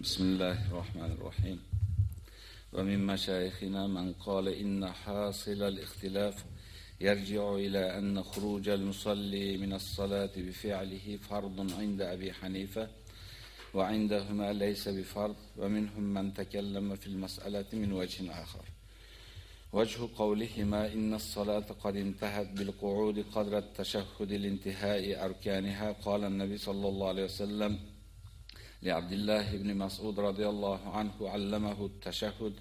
بسم الله الرحمن الرحيم. ومن مشايخنا من قال إن حاصل الاختلاف يرجع إلى أن خروج المصلي من الصلاة بفعله فرض عند أبي حنيفة وعندهما ليس بفرض ومنهم من تكلم في المسألة من وجه آخر. وجه قولهما إن الصلاة قد انتهت بالقعود قدر التشهد لانتهاء أركانها قال النبي صلى الله عليه وسلم لعبد الله بن مسعود رضي الله عنه علمه التشهد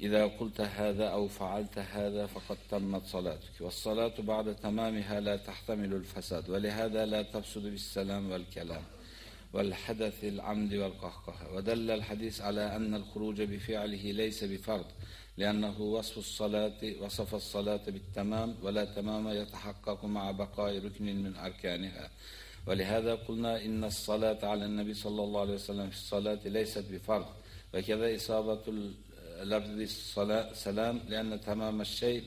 إذا قلت هذا أو فعلت هذا فقد تمت صلاتك والصلاة بعد تمامها لا تحتمل الفساد ولهذا لا تفسد بالسلام والكلام والحدث العمد والقهقه. ودل الحديث على أن الخروج بفعله ليس بفرض لأنه وصف الصلاة وصف الصلاة بالتمام ولا تمام يتحقق مع بقاء ركن من أركانها. ولهذا قلنا إن الصلاة على النبي صلى الله عليه وسلم في الصلاة ليست بفرض. وكذا إصابة لفظ الصلاة سلام لأن تمام الشيء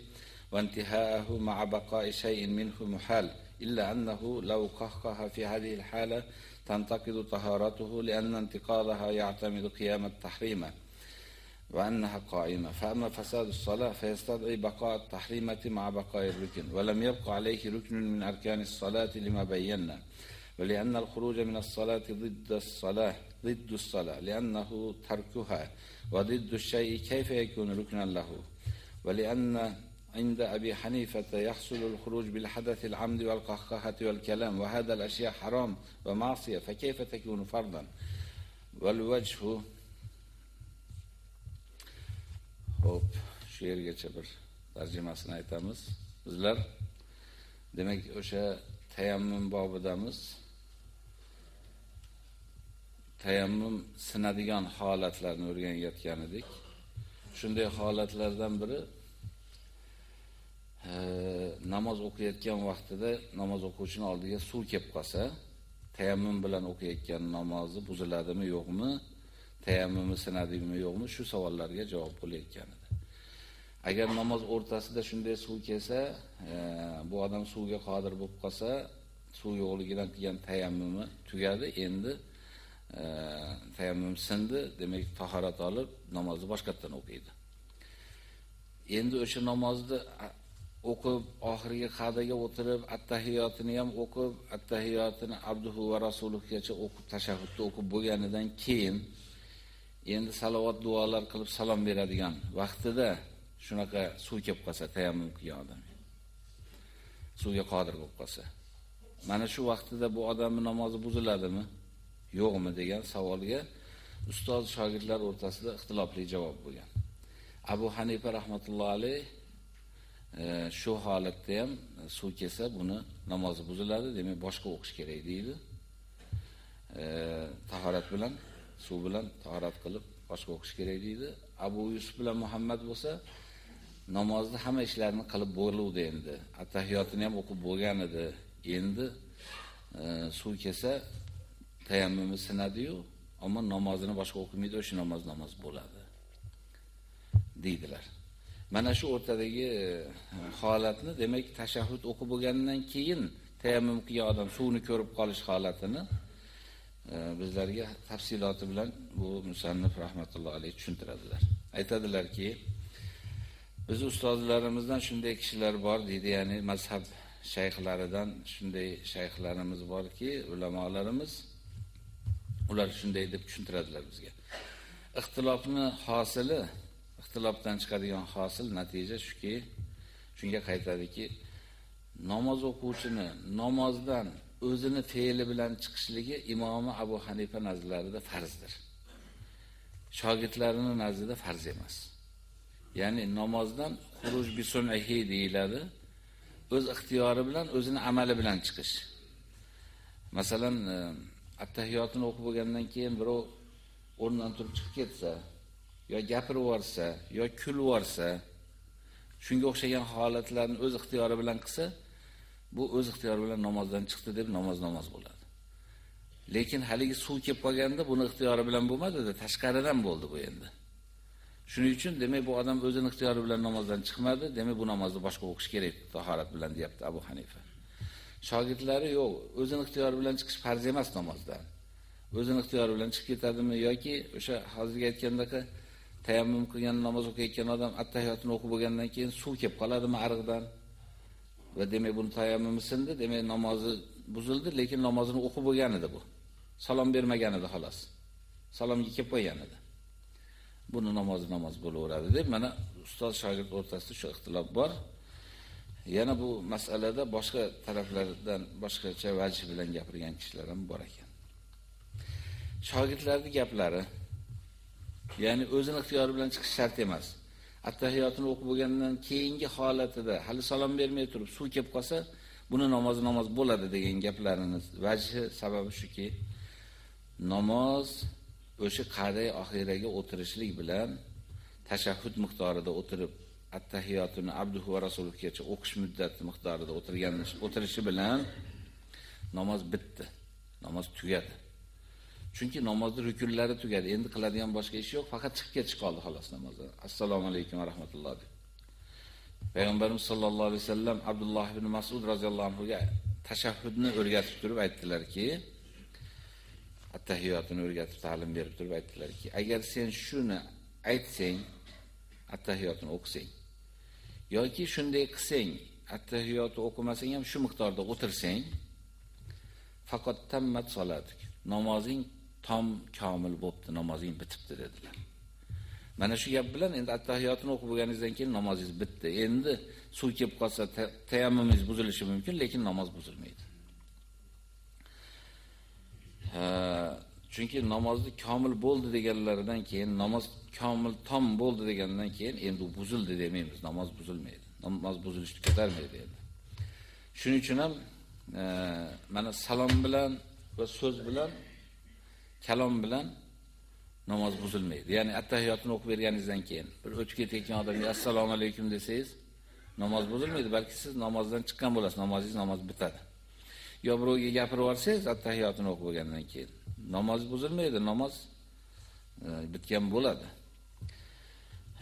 وانتهاءه مع بقاء شيء منه محال. إلا أنه لو قهقه في هذه الحالة تنتقد طهارته لأن انتقاضها يعتمد قيام التحريم وأنها قائمة. فأما فساد الصلاة فيستدعي بقاء التحريمة مع بقاء الركن ولم يبق عليه ركن من أركان الصلاة لما بينا. ولأن الخروج من الصلاة ضد الصلاة ضد الصلاة لأنه تركها وضد الشيء كيف يكون ركنا له ولأن عند أبي حنيفة يحصل الخروج بالحدث العمد والقهقهة والكلام وهذا الأشياء حرام ومعصية فكيف تكون فرضا والوجه Xo'p, shu yergacha bir tarjimasini aytamiz. Bizlar demak o'sha tayammum bobidamiz. Tayammum sinadigan holatlarni o'rganayotgan edik. Shunday holatlardan biri e, namoz o'qiyotgan vaqtida namoz o'quvchining oldiga suv kelib qolsa, tayammum bilan o'qiyotgan namozi buziladimi, yo'qmi? tayammumi sinadimi yo'qmi shu savollarga javob bo'layotgan edi. Agar namoz o'rtasida shunday suv kelsa, e, bu odam suvga qodir bo'lib qolsa, suv yo'qligidan qilgan tayammumi tugadi, endi tayammum sindi, demak tahorat olib namozni boshqatdan o'qiydi. Endi o'sha namozni o'qib, oxirgi qadaga o'tirib, attahiyotini ham o'qib, attahiyotini abduhu va rasuluhgacha o'qib, tashahhudni o'qib bo'lganidan keyin endi salovat duolar qilib salom beradigan vaqtida shunaqa suv kelib qolsa, tayammum qilgan odam. Suvga qodir bo'lib qolsa. Mana shu vaqtida bu odamning namozi buziladimi, yo'qmi degan savolga ustoz shogirdlar o'rtasida ixtilofli javob bo'lgan. Abu Hanifa rahmatullohi alayh e, shu holatda ham suv kelsa, buni namozi buziladi, demak boshqa o'qish kerak deydi. E, tahorat bilan suv bilan tahorat qilib boshqa o'qish kerak deydi. Abu Yusuf bilan Muhammad bo'lsa, namozni hamma ishlarini qilib bo'luvdi endi. Attahiyotini ham o'qib bo'lgan edi. Endi e, suv kelsa tayammumi sinadi-yu, ammo namozini boshqa o'qimaydi, o'sha namoz namoz bo'ladi. deydilar. Mana shu o'rtadagi e, holatni, demak, tashahhud o'qib bo'lgandan keyin tayammum qilgan odam suvni ko'rib qolish holatini e, bizlarga tafsiloti bilan bu musannif rahmatullohi alayhi tushuntiradilar. Aytadilarki, biz ustozlarimizdan shunday kishilar bor deydi, ya'ni mazhab shayxlaridan shunday shayxlarimiz borki, ulamolarimiz ular shunday deb tushuntiradilar bizga. Ixtilofni hosili, ixtilofdan chiqadigan hosil natija shuki, shunga qaytadiki, namoz o'quvchini namozdan o'zini fe'li bilan chiqishligi imomi Abu Hanifa nazarlarida farzdir. Shogirdlarining nazarida farz emas. Ya'ni namozdan xuruj bi sun'ihi deyiladi. O'z ixtiyori bilan, o'zini amali bilan chiqish. Masalan, e, attahiyotini o'qib bo'lgandan keyin birov o'rnidan turib chiqib ketsa, yo gapirib yuborsa, yo kulib yuborsa, shunga o'xshagan holatlarni o'z ixtiyori bilan qilsa, bu o'z ixtiyori bilan namozdan chiqdi deb namoz namoz bo'ladi. Lekin haligi suv kelib qolganda buni ixtiyori bilan bo'lmadi-da, tashqaridan bo'ldi bu endi. Shuning uchun demak bu odam o'zining ixtiyori bilan namozdan chiqmadi, demak bu namozni boshqa o'qish kerak tahorat bilan deyapti Abu Hanifa. Shogirdlari yo'q, o'zini ixtiyori bilan chiqish farz emas namozdan. o'zini ixtiyori bilan chiqib ketadimi yoki o'sha hozirga aytgandagi tayammum qilgan namoz o'qiyotgan odam attahiyotini o'qib bo'lgandan keyin suv kelib qoladimi ariqdan va demak buni tayammumi sindi, demak namozi buzildi, lekin namozini o'qib bo'lgan edi bu. Salom bermagan edi xolos. Salomga kelib qo'ygan edi. Buni namozi namoz bo'laveradi deb mana ustoz shogird o'rtasida shu ixtilof bor. Yana bu masalada boshqa taraflardan boshqacha vajh bilan gapirgan kishilar ham bor ekan. Shogirdlarning gaplari, ya'ni o'zini ixtiyori bilan chiqish shart emas. Attahiyotini o'qib bo'lgandan keyingi holatida hali salom bermay turib suv kelib qolsa, buni namozi namoz bo'ladi degan gaplarini vajhi sababi shuki, namoz o'sha qaday oxiraga o'tirishlik bilan tashahhud miqdorida o'tirib attahiyotini abduhu va rasuligacha o'qish muddati miqdorida o'tirgan o'tirishi bilan namoz bitdi. Namoz tugadi. Chunki namozning rukunlari tugadi. Endi qiladigan boshqa ish yo'q, faqat chiqib ketish qoldi xolos namozdan. Assalomu alaykum va rahmatulloh deb. Payg'ambarimiz sollallohu alayhi vasallam Abdulloh ibn Mas'ud roziyallohu anhu ga tashahhudni o'rgatib turib aytdilarki, attahiyotini o'rgatib ta'lim berib turib aytdilarki, agar sen shuni aytsang, attahiyotini o'qisang yoki shunday qilsang, attahiyotni o'qimasang ham shu miqdorda o'tirsang, faqat tammat solatik. Namozing tom komil bo'pti, namozing bitibdi dedilar. Mana shu gap bilan endi attahiyotini o'qib bo'lganingizdan keyin namozingiz bitdi. Endi suv kelib qolsa tayammumingiz buzilishi mumkin, lekin namoz buzilmaydi. Chunki namozni komil bo'ldi deganlaridan keyin namoz komil tom bo'ldi degandan keyin endi u buzildi demaymiz, namoz buzilmaydi. Namoz buzilishni ko'tarmaydi endi. Shuning uchun ham e, mana salom bilan va so'z bilan kalom bilan namoz buzilmaydi. Ya'ni attahiyotni o'qib berganingizdan keyin bir o'tib ketayotgan odamga assalomu alaykum desangiz, namoz buzilmaydi, balki siz namozdan chiqqan bo'lasiz, namozingiz namoz bitadi. Yo birovga gapirib yuborsangiz attahiyotni o'qib bo'lgandan keyin namoz buzilmaydi, namoz e, bitgan bo'ladi.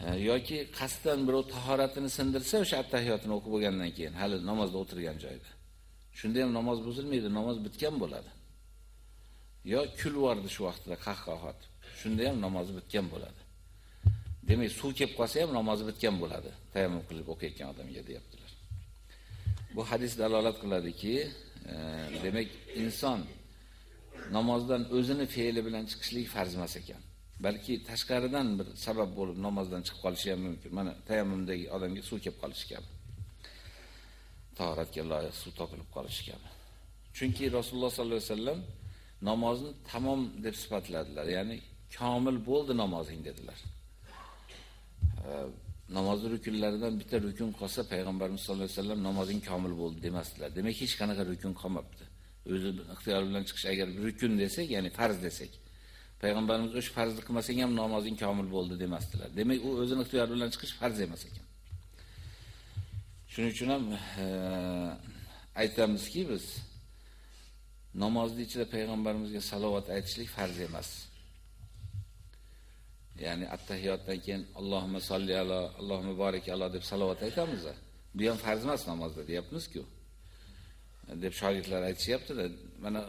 E, yoki qasddan birov tahoratini sindirsa o'sha attahiyotni o'qib bo'lgandan keyin hali namozda o'tirgan joyda. Shunda ham namoz buzilmaydi, namoz bitgan bo'ladi. Yo kulvordi shu vaqtda qahqahat. Shunda ham namozi bitgan bo'ladi. Demak, suv kelib qolsa ham namozi bitgan bo'ladi. Tayammum qilib o'qiyotgan odamga deyaptilar. Bu hadis dalolat qiladiki, e, demak, inson namozdan o'zini fe'li bilan chiqishlik farz emas ekan. balki tashqaridan bir sabab bo'lib namozdan chiqib qolishi ham mumkin. Mana tayammumdagi odamga suv kelib qolishi kabi. Tahoratga loyiq suv topilib qolishi kabi. Chunki Rasululloh sollallohu alayhi vasallam namozni tamom deb sifatladilar. Ya'ni komil bo'ldi namozing dedilar. Namozning rukunlaridan bitta rukun qolsa payg'ambarimiz sollallohu alayhi vasallam namozing komil bo'ldi demasdilar. Demak, hech qanaqa rukun qolmabdi. O'zi ixtiyor bilan chiqish agar bir rukun desak, ya'ni farz desak, payg'ambarimiz o'sha farzni qilmasang ham namozing komil bo'ldi demasdilar. Demak, u o'zini ixtiyor bilan chiqish farz emas ekan. Shuning uchun ham e, aytamizki biz namozning ichida payg'ambarimizga salovat aytishlik farz emas. Ya'ni attahiyotdan keyin Allohumma solli ala, Allohumma barik ala deb salovat aytamiz. Bu ham farz emas namozda deyapmiz-ku. Deb shogirdlar aytishyaptida Mana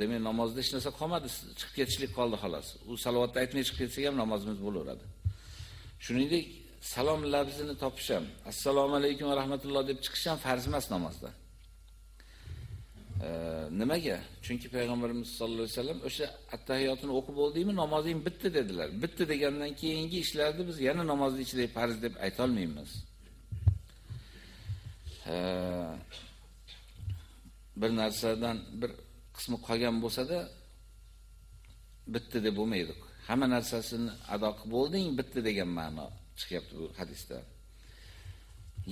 demak namozda hech narsa qolmadi, chiqib ketishlik qoldi xolos. U salovatni aytmay chiqib ketsak ham namozimiz bo'laveradi. Shuningdek, salom labzini topish ham, assalomu alaykum va rahmatulloh deb chiqish ham farz emas namozda. nimaga? Chunki payg'ambarimiz sollallohu alayhi vasallam o'sha attahiyotini o'qib bo'ldingmi, namozing bitdi dedilar. Bitdi degandan keyingi ishlarni biz yana namozning ichida farz deb ayta olmaymiz. Bir narsadan bir qismi qolgan bo'lsa-da bitti deb bo'lmaydi. Hamma narsasini ado qilib bo'lding, bitdi degan ma'no chiqyapti bu hadisda.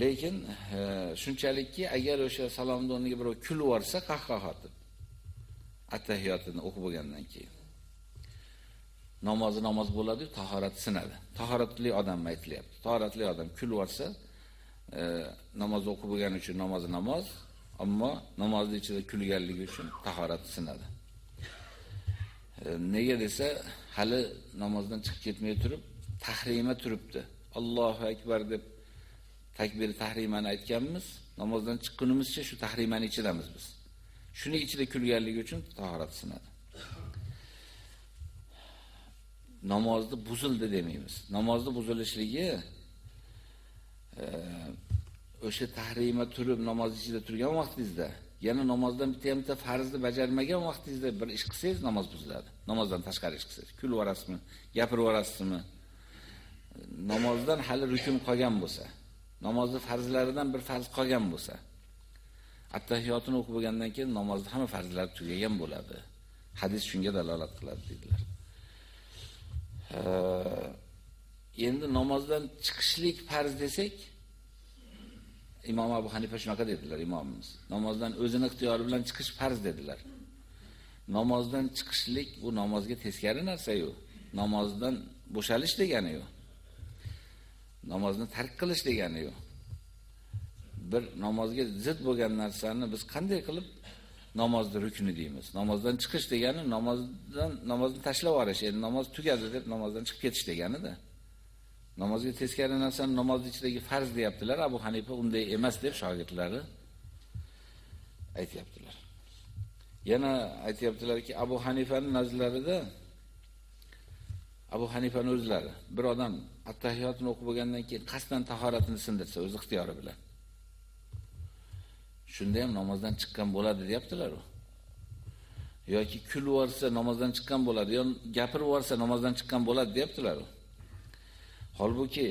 Lekin e, shunchalikki agar o'sha salomni o'rniga birov kulib yuborsa, qahqahatib attahiyotini o'qib bo'lgandan keyin namozi namoz bo'ladi, tahorat sinadi. Tahoratli odam aytilyapti. Tahoratli odam kulib yuborsa, e, namoz o'qib bo'lgani uchun namozi namoz, ammo namozni ichida kulganligi uchun tahorat sinadi. E, nega desa, hali namozdan chiqib ketmay turib, tahrima turibdi. Allohu akbar deb takbir tahrimani aytganmiz, namozdan chiqqunimizcha shu tahrimani ichidamiz biz. Shuni ichida kulganligi uchun tahorat sinadi. namozni buzildi demaymiz. Namozni buzilishligi e, o'sha tahrima turib namoz ichida turgan vaqtingizda, yana namozdan bitta ham bitta farzni bajarmagan vaqtingizda bir ish qilsangiz namoz buziladi. Namozdan tashqari ish qilsangiz, kulib orasizmi, gapirib orasizmi? Namozdan hali rukun qolgan bo'lsa, namozning farzlaridan bir farz qolgan bo'lsa, attahiyotini o'qib bo'lgandan keyin namozning hamma farzlari tugagan bo'ladi. Hadis shunga dalolat qiladi dedilar. Endi namozdan chiqishlik farz desak, Imom Abu Hanifa shunaqa dedilar imomimiz. Namozdan o'zini ixtiyori bilan chiqish farz dedilar. Namozdan chiqishlik bu namozga teskari narsa-yu. Namozdan bo'shalish degani-yu. Namozni tark qilish degani-yu. Bir namozga zid bo'lgan narsani biz qanday qilib namozni rukni deymiz. Namozdan chiqish degani namozdan namozni tashlab yuborish, endi namoz tugadi deb namozdan chiqib ketish degani-da. Namozga teskari narsani namoz ichidagi farz deyaptilar. Abu Hanifa unday emas deb shogirdlari aytibdilar. Yana aytibdilarki, Abu Hanifaning nazarlarida Abu Hanifaning o'zlari bir odam attahiyotni o'qib bo'lgandan keyin qasdan tahoratini sindirsa, o'z ixtiyori bilan. Shunda ham namozdan chiqqan bo'ladi deyaptilar u. yoki kulib yuborsa namozdan chiqqan bo'ladi, yo gapirib yuborsa namozdan chiqqan bo'ladi deyaptilar u. Holbuki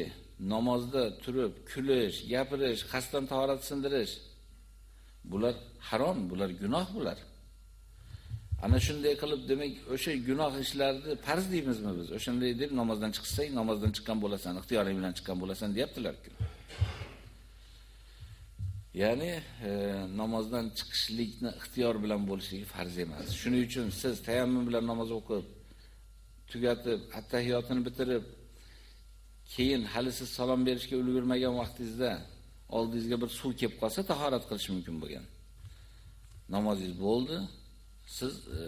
namozda turib kulish, gapirish, qasddan tahorat sindirish bular harom, bular gunoh bular. Ana shunday qilib demak o'sha gunoh ishlarni farz deymizmi biz? O'shanday deb namozdan chiqsang, namozdan chiqqan bo'lasan, ixtiyoring bilan chiqqan bo'lasan deyaptilar-ku. Ya'ni e, namozdan chiqishlikni ixtiyor bilan bo'lishligi farz emas. Shuning uchun siz tayammum bilan namoz o'qib, tugatib, attahiyotini bitirib, keyin hali siz salom berishga ulgurmagan vaqtingizda oldingizga bir suv kelib qolsa tahorat qilish mumkin bo'lgan. Namozingiz bo'ldi, siz e,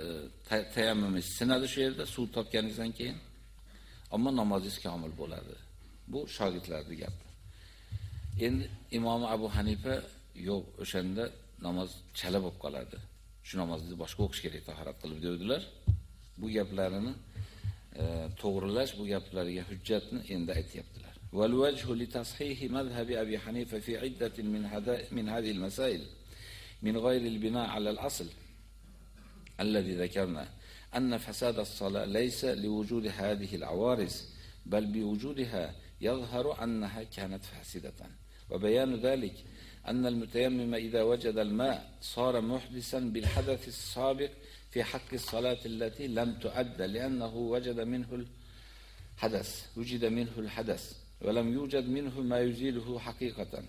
tayammumingiz sinadi shu yerda suv topganingizdan keyin, ammo namozingiz komil bo'ladi. Bu shogirdlarning gapi. Endi Imom Abu Hanifa yo'q, o'shanda namoz chala bo'lib qoladi. Shu namozni boshqa o'qish kerak tahorat qilib deydilar. Bu gaplarini to'g'rilash bu gaplarga hujjatni endi aytyaptilar. Wal wajhu li tashih madhhab Abi Hanifa fi iddatin min hada min hadhihi al-masail min ghayr al-bina' 'ala al-asl alladhi dhakarna أن فساد الصلاة ليس لوجود هذه العوارض بل بوجودها يظهر أنها كانت فاسدة وبيان ذلك أن المتيمم إذا وجد الماء صار محدثا بالحدث السابق في حق الصلاة التي لم تؤد لأنه وجد منه الحدث وجد منه الحدث ولم يوجد منه ما يزيله حقيقة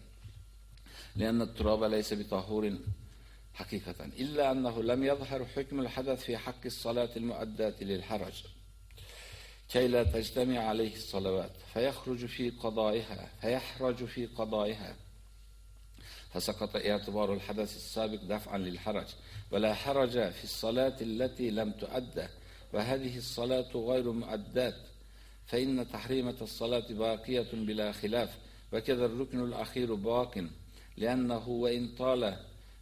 لأن التراب ليس بطهور حقيقة إلا أنه لم يظهر حكم الحدث في حق الصلاة المؤداة للحرج. كي لا تجتمع عليه الصلوات فيخرج في قضائها فيحرج في قضائها. فسقط اعتبار الحدث السابق دفعا للحرج. ولا حرج في الصلاة التي لم تؤدى وهذه الصلاة غير مؤدات فإن تحريمة الصلاة باقية بلا خلاف وكذا الركن الأخير باق لأنه وإن طال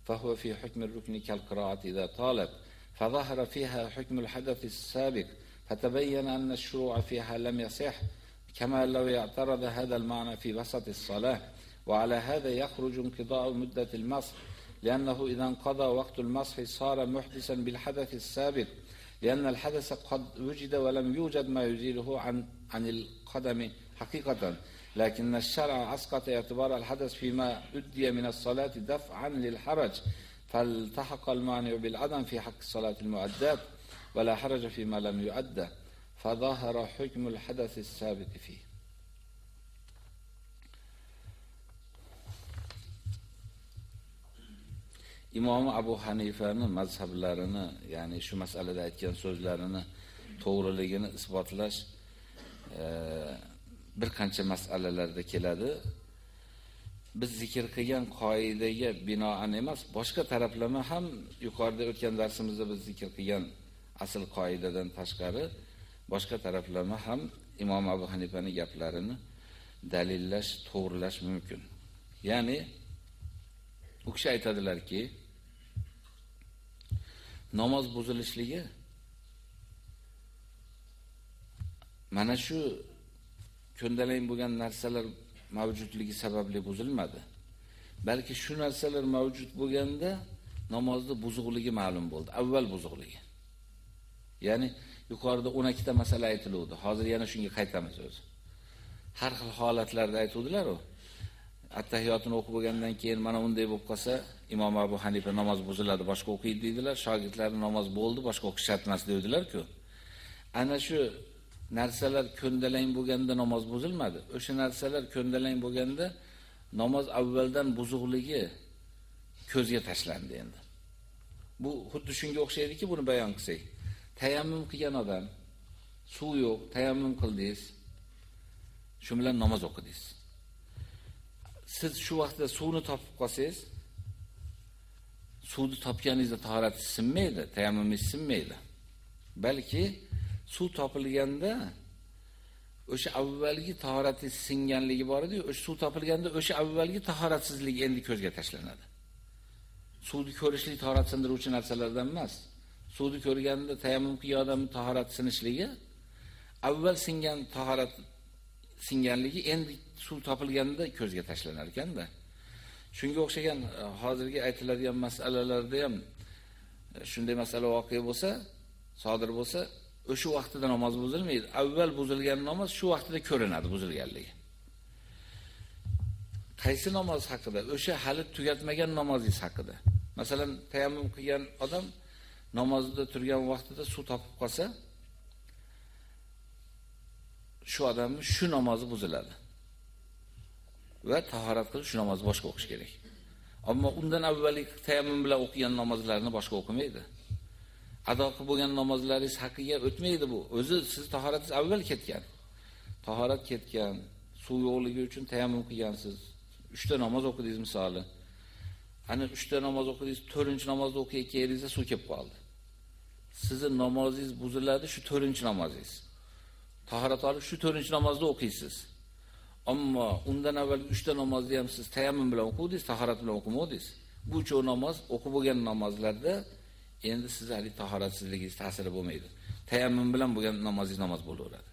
فهو في حكم الركن كالقراءة إذا طالت فظهر فيها حكم الحدث السابق فتبين أن الشروع فيها لم يصح كما لو يعترض هذا المعنى في وسط الصلاة وعلى هذا يخرج انقضاء مدة المسح لأنه إذا انقضى وقت المسح صار محدثا بالحدث السابق لأن الحدث قد وجد ولم يوجد ما يزيله عن عن القدم حقيقة. لكن الشرع أسقط اعتبار الحدث فيما أدي من الصلاة دفعا للحرج فالتحق المانع بالعدم في حق الصلاة المؤدات ولا حرج فيما لم يؤدى فظهر حكم الحدث السابق فيه. Imom Abu Hanifani mazhablarini, ya'ni shu masalada aytgan so'zlarini to'g'riligini isbotlash e, bir qancha masalalarda keladi. Biz zikr qilgan qoidaga binoan emas, boshqa taraflama ham yuqorida o'tgan darsimizda biz zikr qilgan asl qoidadan tashqari boshqa taraflama ham Imom Abu Hanifaning gaplarini dalillash, to'g'rilash mumkin. Ya'ni u kishi aytadilarki, namoz buzilishligi mana shu ko'ndalang bo'lgan narsalar mavjudligi sababli buzilmadi. Balki shu narsalar mavjud bo'lganda namozni buzuqligi ma'lum bo'ldi. Avval buzuqligi. Ya'ni yuqorida 12 ta masala aytiluvdi. Hozir yana shunga qaytamiz o'zi. Har xil holatlarda aytuvdilar-ku. Attahiyotini o'qib bo'lgandan keyin mana unday bo'lib qolsa, Imom Abu Hanifa namoz buziladi, boshqa o'qiydi dedilar. Shogirdlari namoz bo'ldi, boshqa o'qish shart emas dedilar-ku. Ana shu narsalar ko'ndalang bo'lganda namoz buzilmadi. O'sha narsalar ko'ndalang bo'lganda namoz avvaldan buzuqligi ko'zga tashlandi endi. Bu xuddi shunga o'xshaydiki, buni bayon qilsak. Tayammum qilgan odam suv yo'q, tayammum qildingiz. Shu bilan namoz o'qidingiz. Siz shu vaqtda suvni topib qolsangiz, suvni topganingizda tahorat sinmaydi, tayammumingiz sinmaydi. Balki suv topilganda o'sha avvalgi tahorati singanligi bor edi, o'sha suv topilganda o'sha avvalgi tahoratsizlik endi ko'zga tashlanadi. Suvni ko'rishlik tahorat sindiruvchi narsalardan emas. Suvni ko'rganda tayammum qilgan odamning tahorat sinishligi avval singan tahorat singanligi endi suv topilganda ko'zga tashlanar ekanda. Shunga o'xshagan e, hozirgi aytiladigan masalalarda ham e, shunday masala voqea bo'lsa, sodir bo'lsa, o'sha vaqtida namoz buzilmaydi. Avval buzilgan namoz shu vaqtida ko'rinadi buzilganligi. Qaysi namoz haqida? O'sha hali tugatmagan namozingiz haqida. Masalan, tayammum qilgan odam namozda turgan vaqtida suv topib qolsa, shu odamning shu namozi buziladi. Va tahorat qilib shu namozni boshqa o'qish kerak. Ammo undan avvalgi tayammum bilan o'qigan namozlarni boshqa o'qimaydi. ado qilib bo'lgan namozlaringiz haqiga o'tmaydi bu. O'zi siz tahoratingiz avval ketgan. Tahorat ketgan, suv yo'qligi uchun tayammum qilgansiz. 3 ta namoz o'qidingiz misoli. Ana 3 ta namoz o'qidingiz, 4-namozni o'qiyotganingizda suv kelib qoldi. Sizning namozingiz buziladi shu 4-namozingiz. Tahorat olib shu 4-namozni o'qiysiz. Ammo undan avval 3 ta namozni ham siz tayammum bilan o'qidingiz, tahorat bilan o'qimadingiz. Bu cho'q namoz o'qib bo'lgan namozlarda endi siz hali tahoratsizligingiz ta'siri bo'lmaydi. Tayammum bilan bo'lgan namozingiz namoz bo'laveradi.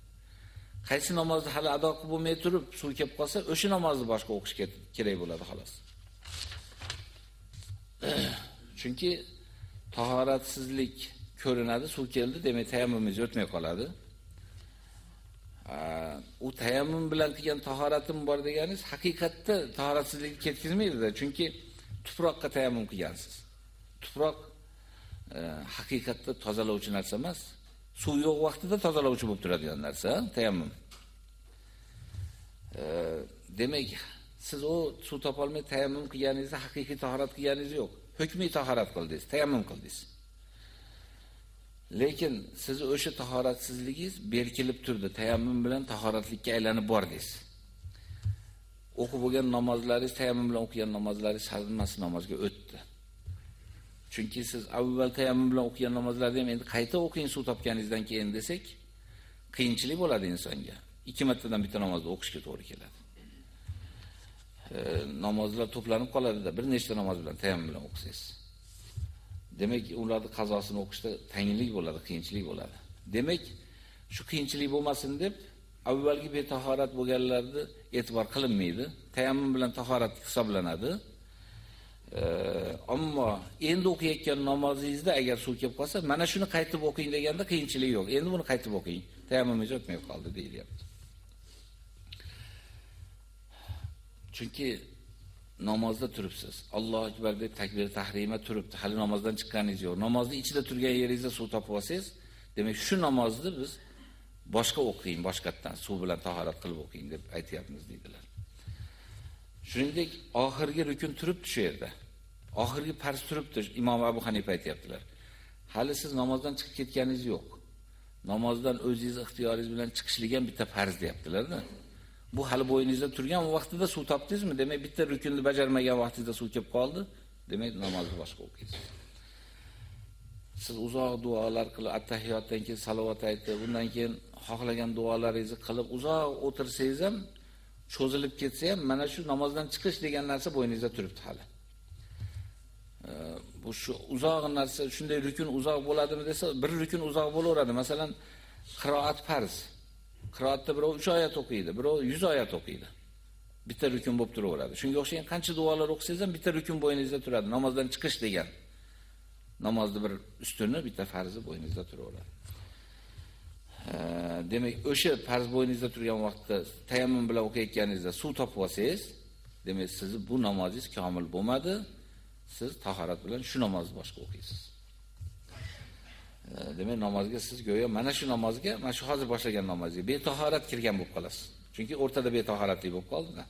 Qaysi namozni hali ado qilib bo'lmay turib suv kelib qolsa, o'sha namozni boshqa o'qish kerak bo'ladi xolos. Chunki tahoratsizlik ko'rinadi, suv keldi, demak tayammumingiz o'tmay qoladi. U tayammum bilan qilgan tahoratim bor deganingiz haqiqatda tahoratsizlikni ketkizmaydida, chunki tuproqqa tayammum qilgansiz. Tuproq e, haqiqatda tozalovchi narsa emas. Suv yo'q vaqtida tozalovchi bo'lib turadigan narsa, tayammum. E, demak, siz o suv topolmay tayammum qilganingizda haqiqiy tahorat qilganingiz yo'q. Hukmiy tahorat qildingiz, tayammum qildingiz. Lekin siz o'sha tahoratsizligingiz berkilib turdi. Tayammum bilan tahoratlikka aylanib bordingiz. O'qib bo'lgan namozlaringiz, tayammum bilan o'qigan namozlaringiz hammasi namozga o'tdi. Chunki siz avval tayammum bilan o'qigan namozlarni ham endi qayta o'qing suv topganingizdan keyin desak, qiyinchilik bo'ladi insonga. Ikki martadan bitta namozni o'qishga to'g'ri keladi. E, namozlar to'planib qoladi-da, bir nechta namoz bilan tayammum bilan o'qisangiz. Demak, ularni qazosini o'qishda tanglik bo'ladi, qiyinchilik bo'ladi. Demak, shu qiyinchilik bo'lmasin deb avvalgi betahorat bo'lganlarni e'tibor qilinmaydi. Tayammum bilan tahorat hisoblanadi. ammo endi o'qiyotgan namozingizda agar suv kelib qolsa, mana shuni qaytib o'qing deganda qiyinchilik yo'q. Endi buni qaytib o'qing. Tayammumingiz o'tmay qoldi deyilyapti. Chunki namozda turibsiz. Alloh akbar deb takbir tahrima turibdi. Hali namozdan chiqqaningiz yo'q. Namozni ichida turgan yeringizda suv topib olsangiz, demak shu namozni biz boshqa o'qing, boshqatdan suv bilan tahorat qilib o'qing deb aytyapmiz deydilar. Shuningdek, oxirgi rukun turibdi shu yerda. Oxirgi farz turibdi, Imom Abu Hanifa aytyaptilar. Hali siz namozdan chiqib ketganingiz yo'q. Namozdan o'zingiz ixtiyoringiz bilan chiqishlik ham bitta farz deyaptilar-da. Bu hali bo'yningizda turgan vaqtida suv topdingizmi? Demak, bitta rukunni bajarmagan vaqtingizda suv kelib qoldi. Demak, namozni boshqa o'qiysiz. Siz uzoq duolar qilib, attahiyotdan keyin salovat aytib, undan keyin xohlagan duolaringizni qilib uzoq o'tirsangiz ham cho'zilib ketsa ham mana shu namozdan chiqish degan narsa bo'yningizda turibdi hali. bu shu uzoq narsa, shunday rukun uzoq bo'ladimi desa, bir rukun uzoq bo'laveradi. Masalan, qiroat farz. Qiroatda birov 3 oyat o'qiydi, birov 100 oyat o'qiydi. Bitta rukun bo'lib turaveradi. Shunga o'xshagan qancha duolar o'qisangiz ham bitta rukun bo'yningizda turadi. Namozdan chiqish degan. Namozni bir ustuni, bitta farzi bo'yningizda turaveradi. demak, o'sha farz bo'yningizda turgan vaqtda tayammum bilan o'qiyotganingizda suv topib olsangiz, demak, sizni bu namozingiz komil bo'lmadi. Siz tahorat bilan shu namozni boshqa o'qiysiz. Demak namozga siz go'yo mana shu namozga, mana shu hozir boshlagan namozga betahorat kirgan bo'lib qolasiz. Chunki o'rtada betahoratlik bo'lib qoldi-da.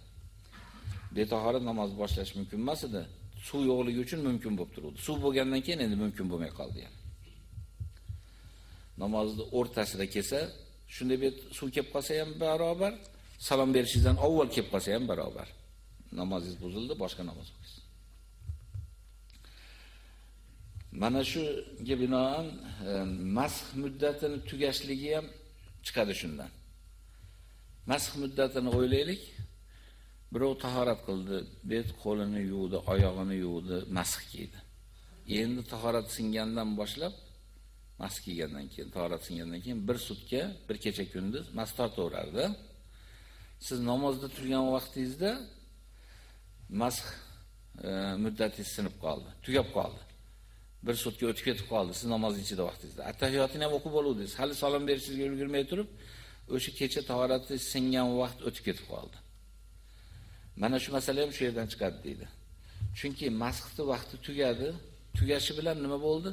Betahorat namoz boshlash mumkin emas edi. Suv yo'qligi uchun mumkin bo'lib turdi. Suv bo'lgandan keyin endi mumkin bo'lmay qoldi yani. Namozni o'rtasida kelsa, shunday bet suv kelib qolsa ham barobar, salom berishingizdan avval kelib qolsa ham barobar. Namozingiz buzildi, boshqa namoz o'qiysiz. Mana shunga binoan e, masx muddatini tugashligi ham chiqadi shundan. Masx muddatini o'ylaylik. Birov tahorat qildi, bet qo'lini yuvdi, oyog'ini yuvdi, masx kiydi. Endi tahorat singandan boshlab masx kiygandan keyin, tahorat singandan keyin bir sutka, bir kecha kunduz mas tortaverardi. Siz namozda turgan vaqtingizda masx e, muddatingiz sinib qoldi, tugab qoldi. Bir sutka o'tib ketib qoldi siz namoz ichida vaqtingizda. Attahiyotini ham o'qib oluvdingiz Hali salom berishingizga ulgurmay turib, o'sha kecha tahorati singan vaqt o'tib ketib qoldi. Mana shu masala ham shu yerdan chiqadi deydi. Chunki masxni vaqti tugadi, tugashi bilan nima bo'ldi?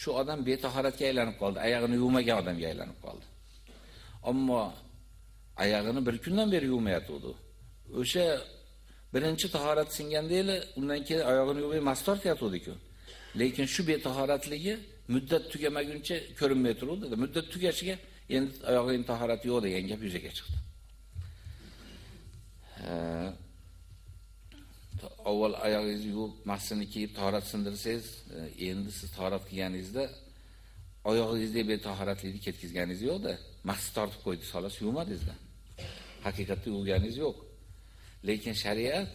Shu odam betahoratga aylanib qoldi, oyog'ini yuvmagan odamga aylanib qoldi. Ammo oyog'ini bir kundan beri yuvmayotgandi O'sha birinchi tahorat singandayli, undan keyin oyog'ini yuvmay mas tortyapti-ku. Lekin shu betahoratligi muddat tugamaguncha ko'rinmay turdi. Muddat tugashiga endi oyog'ining tahorati yo'q degan gap yuzaga chiqdi. avval oyog'ingizni yuvib, mahsini kiyib, tahorat sindirsangiz, e, endi siz tahorat qilganingizda oyog'ingizdagi betahoratlikni ketkizganingiz yo'q-da. Tortib qo'ydi, xolos yuvmadingizda. Haqiqatda yuvganingiz yo'q. Lekin shariat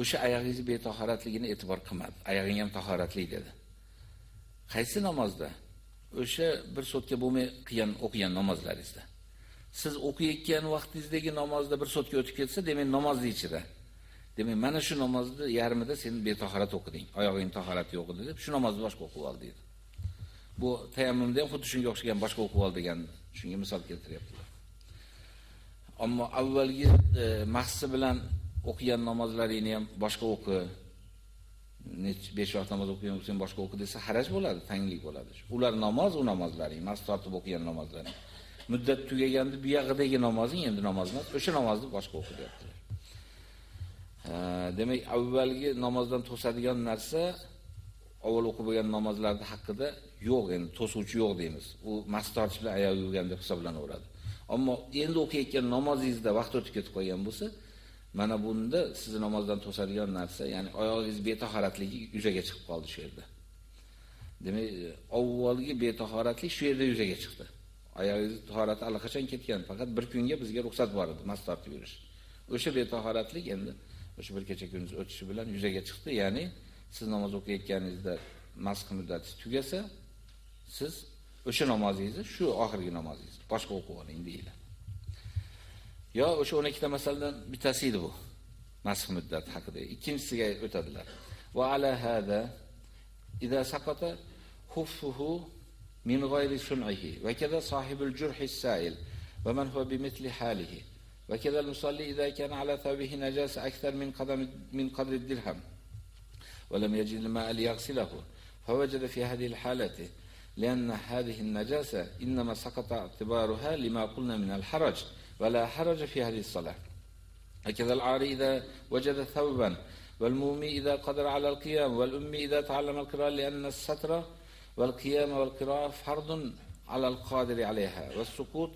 o'sha oyog'ingizni betahoratligini e'tibor qilmadi. Oyog'ing ham tahoratli dedi. Qaysi namozda? o'sha bir sotka bo'lmay qilgan o'qigan namozlaringizda. Siz o'qiyotgan vaqtingizdagi namozda bir sotka o'tib ketsa, demak namoz ichida. Demak, mana shu namozni yarmida sen betahorat o'qiding. Oyog'ing tahorat yo'q edi deb, shu namozni boshqa o'qib ol dedi. Bu tayammumda ham xuddi shunga o'xshagan boshqa o'qib ol degan shunga misol keltiryaptilar. Ammo avvalgi e, mahsi bilan o'qigan namozlaringni ham boshqa o'qi, nech 5 vaqt namoz o'qigan bo'lsang boshqa o'qi desa haraj bo'ladi, tanglik bo'ladi. Ular namoz, u namozlaring, mas tortib o'qigan namozlaring. Muddat tugaganda bu yog'idagi namozing endi namoz emas, o'sha namozni boshqa o'qi deyaptilar. demak, avvalgi namozdan to'sadigan narsa avval o'qib bo'lgan namozlarda haqida yo'q endi to'suvchi yo'q deymiz. U mas tortish bilan deb hisoblanaveradi. Ammo endi o'qiyotgan namozingizda vaqt o'tib ketib qolgan bo'lsa, Mana bunda sizni namozdan to'sadigan narsa, ya'ni oyog'ingiz betahoratligi yuzaga chiqib qoldi shu yerda. Demak, avvalgi betahoratlik shu yerda yuzaga chiqdi. Oyog'ingiz tahorati allaqachon ketgan, faqat bir kunga bizga ruxsat bor edi mas tortib yurish. O'sha betahoratlik endi o'sha bir kecha kunduz o'tishi bilan yuzaga chiqdi, ya'ni siz namoz o'qiyotganingizda masx muddati tugasa, siz o'sha namozingizni shu oxirgi namozingiz boshqa o'qib oling deyiladi. Yo o'sha 12 ta masaldan bittasi edi bu. Masx muddat haqida. Ikkinchisiga o'tadilar. Va ala hada idza saqata khuffuhu min ghayri sun'ihi va kaza sahibul jurh as-sa'il va man huwa bimithli halihi va kaza al-musalli idza kana ala thabihi najasa akthar min qadam min qadri ad-dirham ولم يجد الماء ليغسله فوجد في هذه الحالة لأن هذه النجاسة إنما سقط اعتبارها لما قلنا من الحرج ولا حرج في هذه الصلاة. هكذا العاري إذا وجد ثوبا والمومي إذا قدر على القيام والأمي إذا تعلم القراءة لأن الستر والقيام والقراءة فرض على القادر عليها والسقوط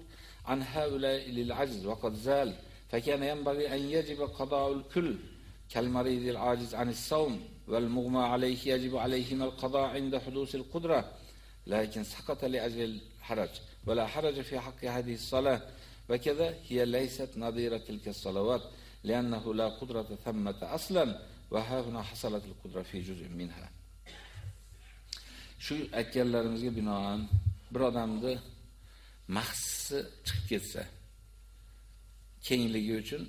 عن هؤلاء للعجز وقد زال فكان ينبغي أن يجب قضاء الكل كالمريض العاجز عن الصوم والمغمى عليه يجب عليهما القضاء عند حدوث القدرة لكن سقط لأجل الحرج. ولا حرج في حق هذه الصلاة va kaza hiya laysat nadira tilka salawat li'annahu la qudrata thammata aslan va hahuna hasalat al-qudra fi juz'in minha shu aytganlarimizga binoan bir odamni mahsisi chiqib ketsa kengligi uchun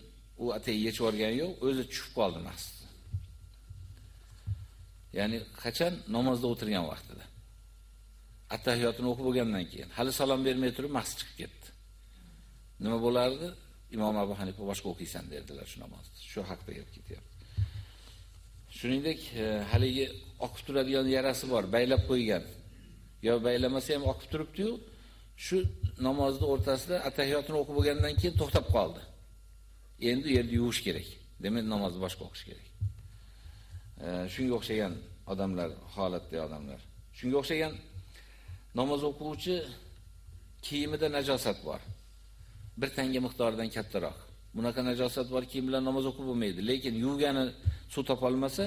u atagiga chiborgani yo'q, o'zi tushib qoldi mahsisi. Ya'ni qachon namozda o'tirgan vaqtida. Attahiyotini o'qib bo'lgandan keyin hali salom bermay turib mahs chiqib ketdi. Nima bo'lardi? Imom Abu Hanifa boshqa o'qiysan derdilar shu namozni. Shu haqda gap ketyapti. Shuningdek, e, haligi oqib turadigan yarasi bor, baylab qo'ygan. Yo baylamasa ham oqib turibdi-yu, shu namozning o'rtasida atahiyotni o'qib bo'lgandan keyin to'xtab qoldi. Endi yerni yuvish kerak. Demak, namozni boshqa o'qish kerak. E, shunga o'xshagan odamlar, holatda odamlar. Shunga o'xshagan namoz o'quvchi kiyimida najosat bor. Bir tanga miqdoridan kattaroq. Bunaqa najosat bor kiyim bilan namoz o'qib bo'lmaydi, lekin yuvgani suv topolmasa,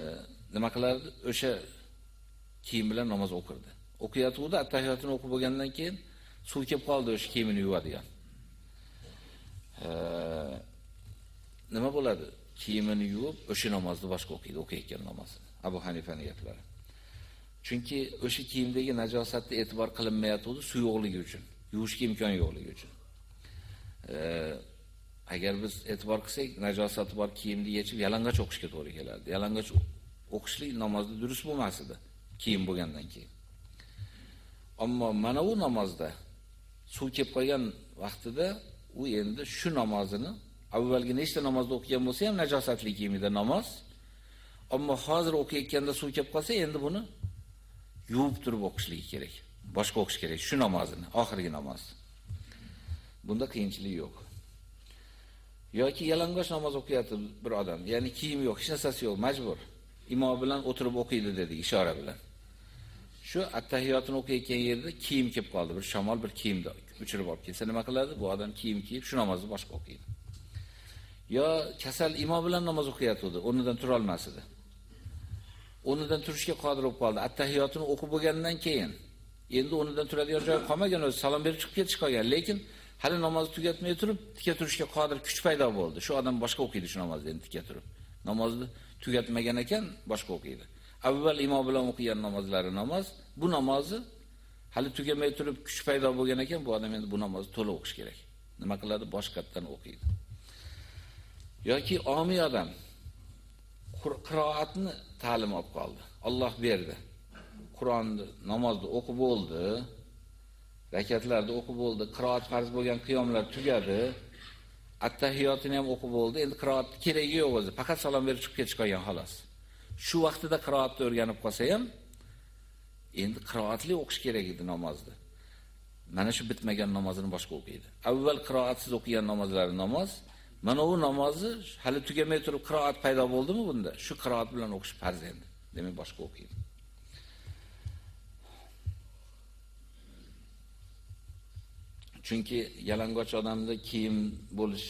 e, nima qilardi? O'sha kiyim bilan namoz o'qirdi. O'qiyotganda attahiyotini o'qib bo'lgandan keyin suv kelib qoldi o'sha kiyimini yuvadigan. E, nima bo'ladi? Kiyimini yuvib, o'sha namozni boshqa o'qiydi, o'qiyotgan namozini. Abu Hanifaning gaplari. Chunki o'sha kiyimdagi najosatni e'tibor qilinmayotgandi suv yo'qligi uchun, yuvishga imkon yo'qligi uchun. agar biz e'tibor qilsak, najosati bor kiyimni yechib yalang'och o'qishga to'g'ri keladi. Yalang'och o'qishlik namozda durust bo'lmas edi, kiyim bo'lgandan keyin. Ammo mana u namozda suv kelib qolgan vaqtida u endi shu namozini avvalgi nechta namozda o'qigan bo'lsa ham najosatli kiyimida namoz, ammo hozir o'qiyotganda suv kelib qolsa, endi buni yuvib turib o'qishligi kerak. Boshqa o'qish kerak shu namozini, oxirgi namoz. Bunda qiyinchilik yo'q. yoki yalang'och namoz o'qiyapti bir odam, ya'ni kiyim yo'q, hech narsasi yo'q, majbur. Imom bilan o'tirib o'qiydi dedi ishora bilan. Shu attahiyotini o'qiyotgan yerda kiyim kelib qoldi, bir shamol bir kiyimni uchirib olib kelsa nima qiladi? Bu odam kiyim kiyib shu namozni boshqa o'qiydi. Yo kasal imom bilan namoz o'qiyotdi, o'rnidan tura olmasdi. O'rnidan turishga qodir bo'lib qoldi. Attahiyotini o'qib bo'lgandan keyin endi o'rnidan turadigan joy qolmagan o'zi salom berib chiqib ketish qolgan, lekin hali namozni tugatmay turib tika turishga qodir kuch paydo bo'ldi. Shu odam boshqa o'qiydi shu namozni endi tika turib. Namozni tugatmagan ekan, boshqa o'qiydi. Avval imom bilan o'qigan namozlari namoz, bu namozni hali tugamay turib kuch paydo bo'lgan ekan, bu odam endi bu namozni to'liq o'qish kerak. Nima qiladi? Boshqatdan o'qiydi. yoki omiy odam qiroatni ta'lim olib qoldi. Alloh berdi. Qur'onni namozda o'qib bo'ldi. rakatlarda o'qib bo'ldi, qiroat farz bo'lgan qiyomlar tugadi. Attahiyotini ham o'qib bo'ldi. Endi qiroat keragi yo'q o'zi. Faqat salom berib chiqib ketish qolgan xolos. Shu vaqtida qiroatni o'rganib qolsa ham endi qiroatli o'qish kerak edi namozda. Mana shu bitmagan namozini boshqa o'qiydi. Avval qiroatsiz o'qigan namozlari namoz, mana u namozni hali tugamay turib qiroat paydo bo'ldimi bunda? Shu qiroat bilan o'qish farz endi. Demak boshqa o'qiydi. Chunki yalang'och odamda kiyim bo'lish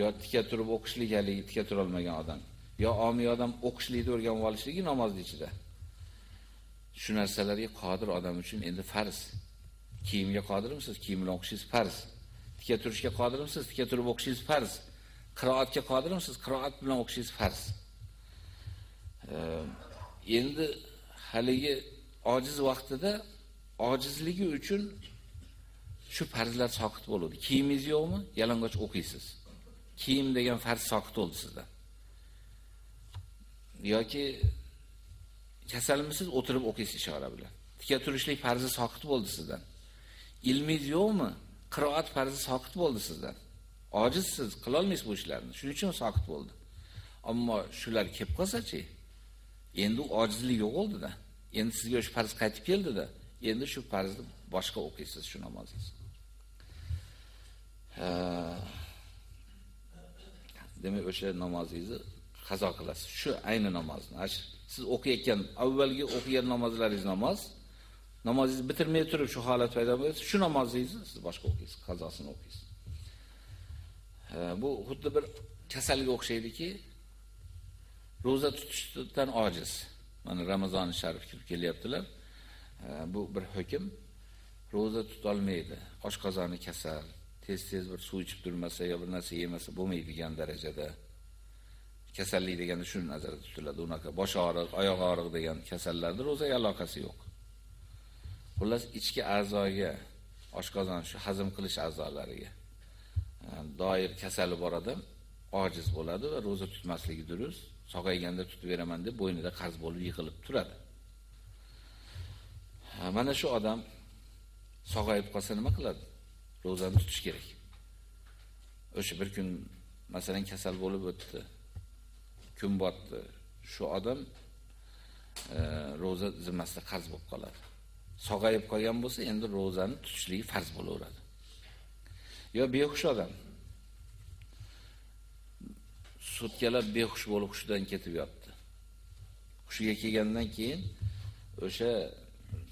yo tika turib o'qishlik hali tika tura olmagan odam, yo omiy odam o'qishlikni o'rganib olishligi namozni ichida. Shu narsalarga qodir odam uchun endi farz. Kiyimga qodirmisiz? Kiyim bilan o'qishingiz farz. Tika turishga qodirmisiz? Tika turib o'qishingiz farz. Qiroatga qodirmisiz? Qiroat bilan o'qishingiz farz. endi haligi ojiz vaqtida ojizligi uchun shu farzlar soqit bo'ladi. Kiyimingiz yo'qmi? Yalang'och o'qiysiz. Kiyim degan farz soqit bo'ldi sizdan. yoki kasalmisiz o'tirib o'qiysiz ishora bilan. Tika turishlik farzi soqit bo'ldi sizdan. Ilmingiz yo'qmi? Qiroat farzi soqit bo'ldi sizdan. Ojizsiz, qila olmaysiz bu ishlarni. Shuning uchun soqit bo'ldi. Ammo shular kelib qolsa-chi, endi u ojizlik yo'q oldida. Endi sizga shu farz qaytib keldi-da. Endi shu farzni boshqa o'qiysiz shu namozingizni. Demak o'sha namozingizni qazo qilasiz. Shu ayni namozni. Siz o'qiyotgan avvalgi o'qigan namozlaringiz namoz, namozingizni bitirmay turib shu holat paydo bo'lsa, shu namozingizni siz boshqa o'qiysiz, qazosini o'qiysiz. bu xuddi bir kasalga o'xshaydiki, roza tutishdan ojiz. Mana Ramazon sharif kirib kelyaptilar. bu bir hukm. Roza tutolmaydi, oshqozoni kasal, tez-tez bir suv ichib turmasa yo bir narsa yemasa bo'lmaydigan darajada kasallik deganda shuni nazarda tutiladi. Unaqa bosh og'riq, oyoq og'riq degan kasallarda ro'zaga aloqasi yo'q. Xullas ichki a'zoga, oshqozon shu hazm qilish a'zolariga e, doir kasali bor odam ojiz bo'ladi va roza tutmasligi durust. Sog'ayganda tutib beraman deb bo'ynida qarz bo'lib yiqilib turadi. E, mana shu odam sog'ayib qolsa nima qiladi? Rozani tutish kerak. O'sha bir kun masalan kasal bo'lib o'tdi. Kun botdi. Shu odam e, roza zimmasida qarz bo'lib qoladi. Sog'ayib qolgan bo'lsa, endi rozani tutishligi farz bo'laveradi. Yo behush odam. Sutkalab behush bo'lib hushidan ketib yotdi. Hushiga kelgandan keyin o'sha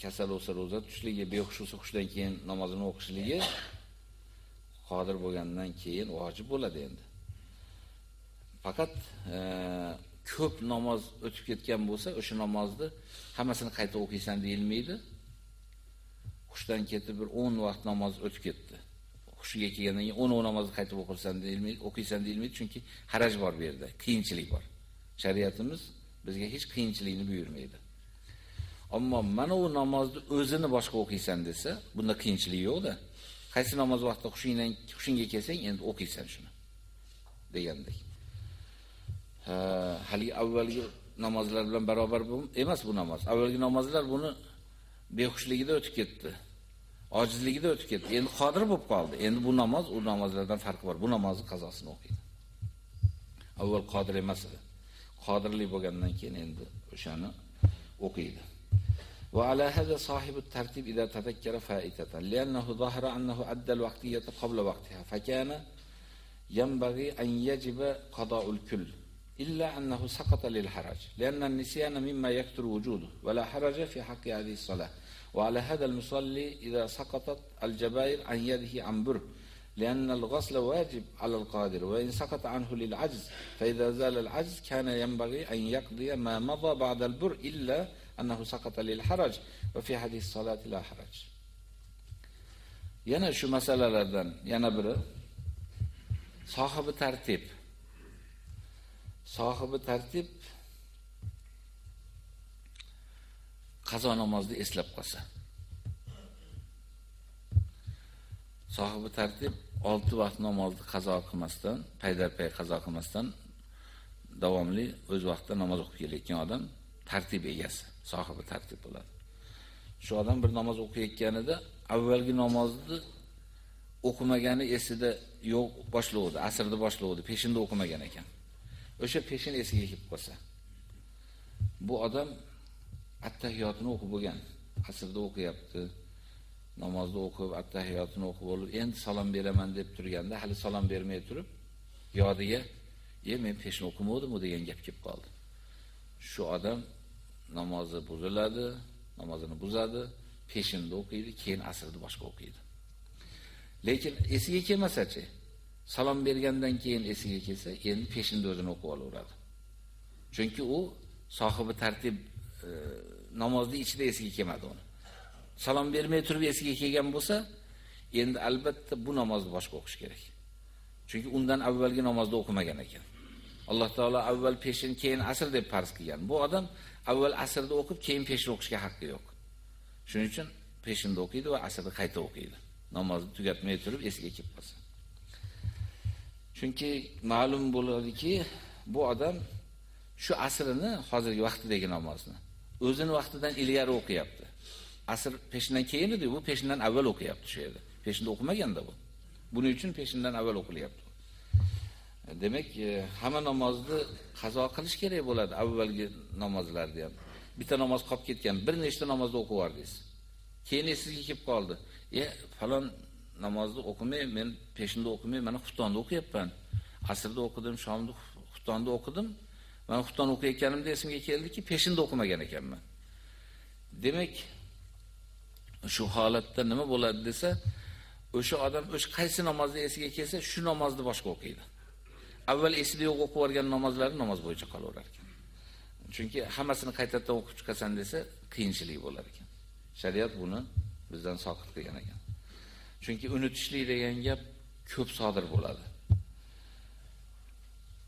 kasal bo'lsa roza tutishligi, behush bo'lsa hushdan keyin namozini o'qishligi qodir bo'lgandan keyin vojib bo'ladi endi. Faqat e, ko'p namoz o'tib ketgan bo'lsa, o'sha namozni hammasini qayta o'qiysan deyilmaydi. Hushdan ketib bir 10 vaqt namoz o'tib ketdi. Hushiga kelgandan keyin 10 namozni qayta o'qirsan deyilmaydi, o'qiysan deyilmaydi, chunki haraj bor bu yerda, qiyinchilik bor. Shariatimiz bizga hech qiyinchilikni buyurmaydi. Ammo mana u namozni o'zini boshqa o'qiysan desa, bunda qiyinchilik yo'q-da. Qaysi namoz vaqtida xushingdan xushingga kelsang, endi o'qiysan shuni. degandek. Ha, hali avvalgi namozlar bilan barobar bu emas bu namoz. Avvalgi namozlar buni behushligida o'tib ketdi. Ojizligida o'tib ketdi. Endi qodir bo'lib qoldi. Endi bu namoz u namozlardan farqi bor. Bu namozni qazosini o'qiydi. Avval qodir emas edi. Qodirlik bo'lgandan keyin endi o'shani o'qiydi. وعلى هذا صاحب الترتيب إذا تذكر فائتة لأنه ظهر أنه أدى الوقتية قبل وقتها فكان ينبغي أن يجب قضاء الكل إلا أنه سقط للحرج لأن النسيان مما يكثر وجوده ولا حرج في حق هذه الصلاة. وعلى هذا المصلي إذا سقطت الجبائر عن يده عن بر لأن الغسل واجب على القادر وإن سقط عنه للعجز فإذا زال العجز كان ينبغي أن يقضي ما مضى بعد البر إلا annahu saqata lil haraj va fi hadis salati la haraj. Yana shu masalalardan yana biri sohibi tartib. Sohibi tartib qazo namozni eslab qolsa. Sohibi tartib 6 vaqt namozni qazo qilmasdan, paydar-pay qazo qilmasdan davomli o'z vaqtida namoz o'qib kelayotgan odam tartib egasi sohibi tartib bo'ladi shu odam bir namoz o'qiyotganida avvalgi namozni o'qimagani esida yo'q boshlovdi, asrda boshlovdi, peshinda o'qimagan ekan. O'sha peshin esiga kelib qolsa. Bu odam attahiyotni o'qib bo'lgan, asrda o'qiyapti. Namozni o'qib, attahiyotni o'qib bo'lib, endi salom beraman deb turganda, hali salom bermay turib, yodiga, "Ey, men peshin o'qimadim" degan gap kelib qoldi. Shu odam namozi buziladi, namozini buzadi, peshinda o'qiydi, keyin asrni boshqa o'qiydi. Lekin esiga kelmasa-chi, salom bergandan keyin esiga kelsa, endi peshinda o'zini o'qib olaveradi. Chunki u sohibi tartib e, namozni ichida esiga kelmadi uni. Salom bermay turib esiga kelgan bo'lsa, endi albatta bu namozni boshqa o'qish kerak. Chunki undan avvalgi namozni o'qimagan ekan. Alloh taolo avval peshin, keyin asr deb farz qilgan. Bu odam avval asrda o'qib, keyin peshin o'qishga haqqi yo'q. Shuning uchun peshinda o'qiydi va asrda qayta o'qiydi. namozni tugatmay turib esiga kelib qolsa. Chunki ma'lum bo'ladiki, bu odam shu asrini, hozirgi vaqtidagi namozni o'zini vaqtidan ilgari o'qiyapti. Asr peshindan keyin edi, bu peshindan avval o'qiyapti shu yerda. Peshinda o'qimaganda bu. Buning uchun peshindan avval o'qilyapti. Demak, e, hamma namozni qazo qilish kerak bo'ladi avvalgi namozlarda ham. Bitta namoz qolib ketgan, bir nechta namozni o'qib yordingiz. Keyin sizga kelib qoldi. "E, falon namozni o'qimay, men peshinda o'qimay, mana xuftonda o'qiyapman. Asrda o'qidim, shomda xuftonda o'qidim. Mana xufton o'qiyotganimda esimga keldiki, peshinda o'qimagan ekanman. Demak, shu holatda nima bo'ladi desa, o'sha odam o'sha qaysi namozni esiga kelsa, shu namozni boshqa o'qiydi. Avval esida yo'q o'qib olgan namozlarni namoz bo'yicha qolaverar ekan. Chunki hammasini qaytadan o'qib chiqasan desa, qiyinchilik bo'lar ekan. Shariat buni bizdan soqit qilgan ekan. Chunki unutishlik degan gap ko'p sodir bo'ladi.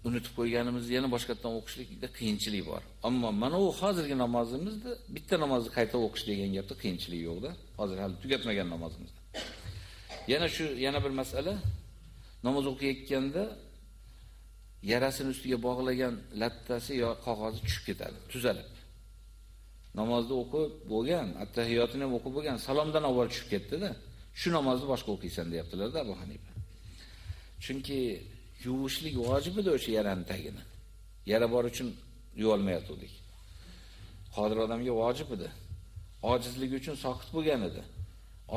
Unutib qo'yganimizni yana boshqatdan o'qishlikda qiyinchilik bor. Ammo mana u hozirgi namozimizda bitta namozni qayta o'qish degan gapda qiyinchilik yo'q-da. Hozir hali tugatmagan namozimizda. Yana shu yana bir masala namoz o'qiyotganda yarasini ustiga bog'lagan lattasi yo qog'ozi tushib ketadi, tuzalib. Namozni o'qib bo'lgan, attahiyotini ham o'qib bo'lgan, salomdan avval tushib ketdi-da. Shu namozni boshqa o'qiysan deyaptilar-da Abu Hanifa. Chunki yuvishlik vojib edi o'sha yarani tagini. Yara bor uchun yuvolmayotdik. Qodir odamga vojib edi. Ojizligi uchun soqit bo'lgan edi.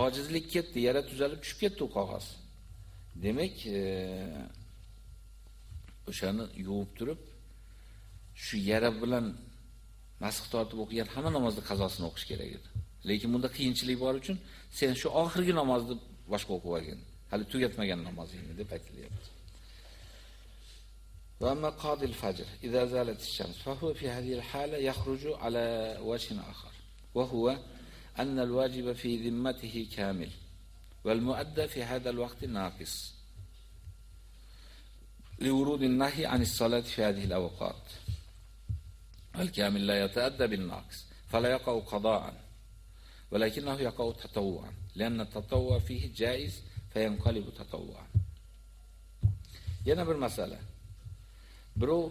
Ojizlik ketdi, yara tuzalib tushib ketdi u qog'oz. Demak, e, o'shani yuvib turib shu yara bilan masx tortib o'qigan hamma namozni qazosini o'qish kerak edi. Lekin bunda qiyinchilik bor uchun sen shu oxirgi namozni boshqa o'qib olgin. Hali tugatmagan namozingni deb aytilyapti. Va amma qadil fajr idza zalat ash-shams fa huwa fi hadhihi al-hala yakhruju ala wajhin akhar wa huwa anna al-wajiba fi dhimmatihi kamil wal mu'adda fi hadha al-waqt naqis. لورود النهي عن الصلاة في هذه الأوقات الكامل لا يتأدى بالناقص فلا يقع قضاء ولكنه يقع تطوعا لأن التطوع فيه جائز فينقلب تطوعا yana bir masala birov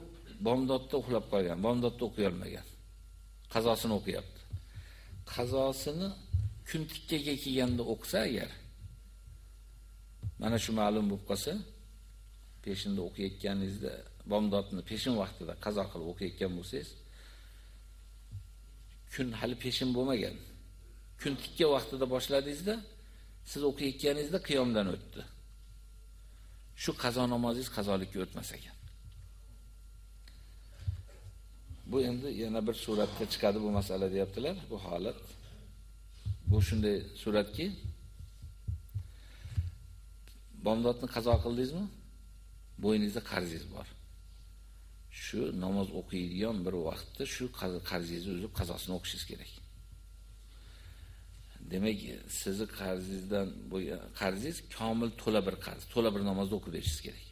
bomdodda uxlab qolgan bomdodda o'qiy olmagan qazosini o'qiyapti qazosini kun tikkaga kelganda o'qisa agar mana shu ma'lum bo'lib qolsa peshinda o'qiyotganingizda bomdodni peshin vaqtida qazo qilib o'qiyotgan bo'lsangiz kun hali peshin bo'lmagan. Kun tikka vaqtida boshladingizda siz o'qiyotganingizda qiyomdan o'tdi. Shu qazo namozingiz qazolikka o'tmas ekan. Bu endi yana bir suratga chiqadi bu masala deyaptilar, bu holat. Bu shunday suratki bomdodni qazo qildingizmi? Bo'yningizda qarzingiz bor. Shu namoz o'qiydigan bir vaqtda shu qarzingizni uzib qazosini o'qishingiz kerak. Demak, sizni qarzingizdan bu qarzingiz komil to'la bir qarz, to'la bir namozni o'qib berishingiz kerak.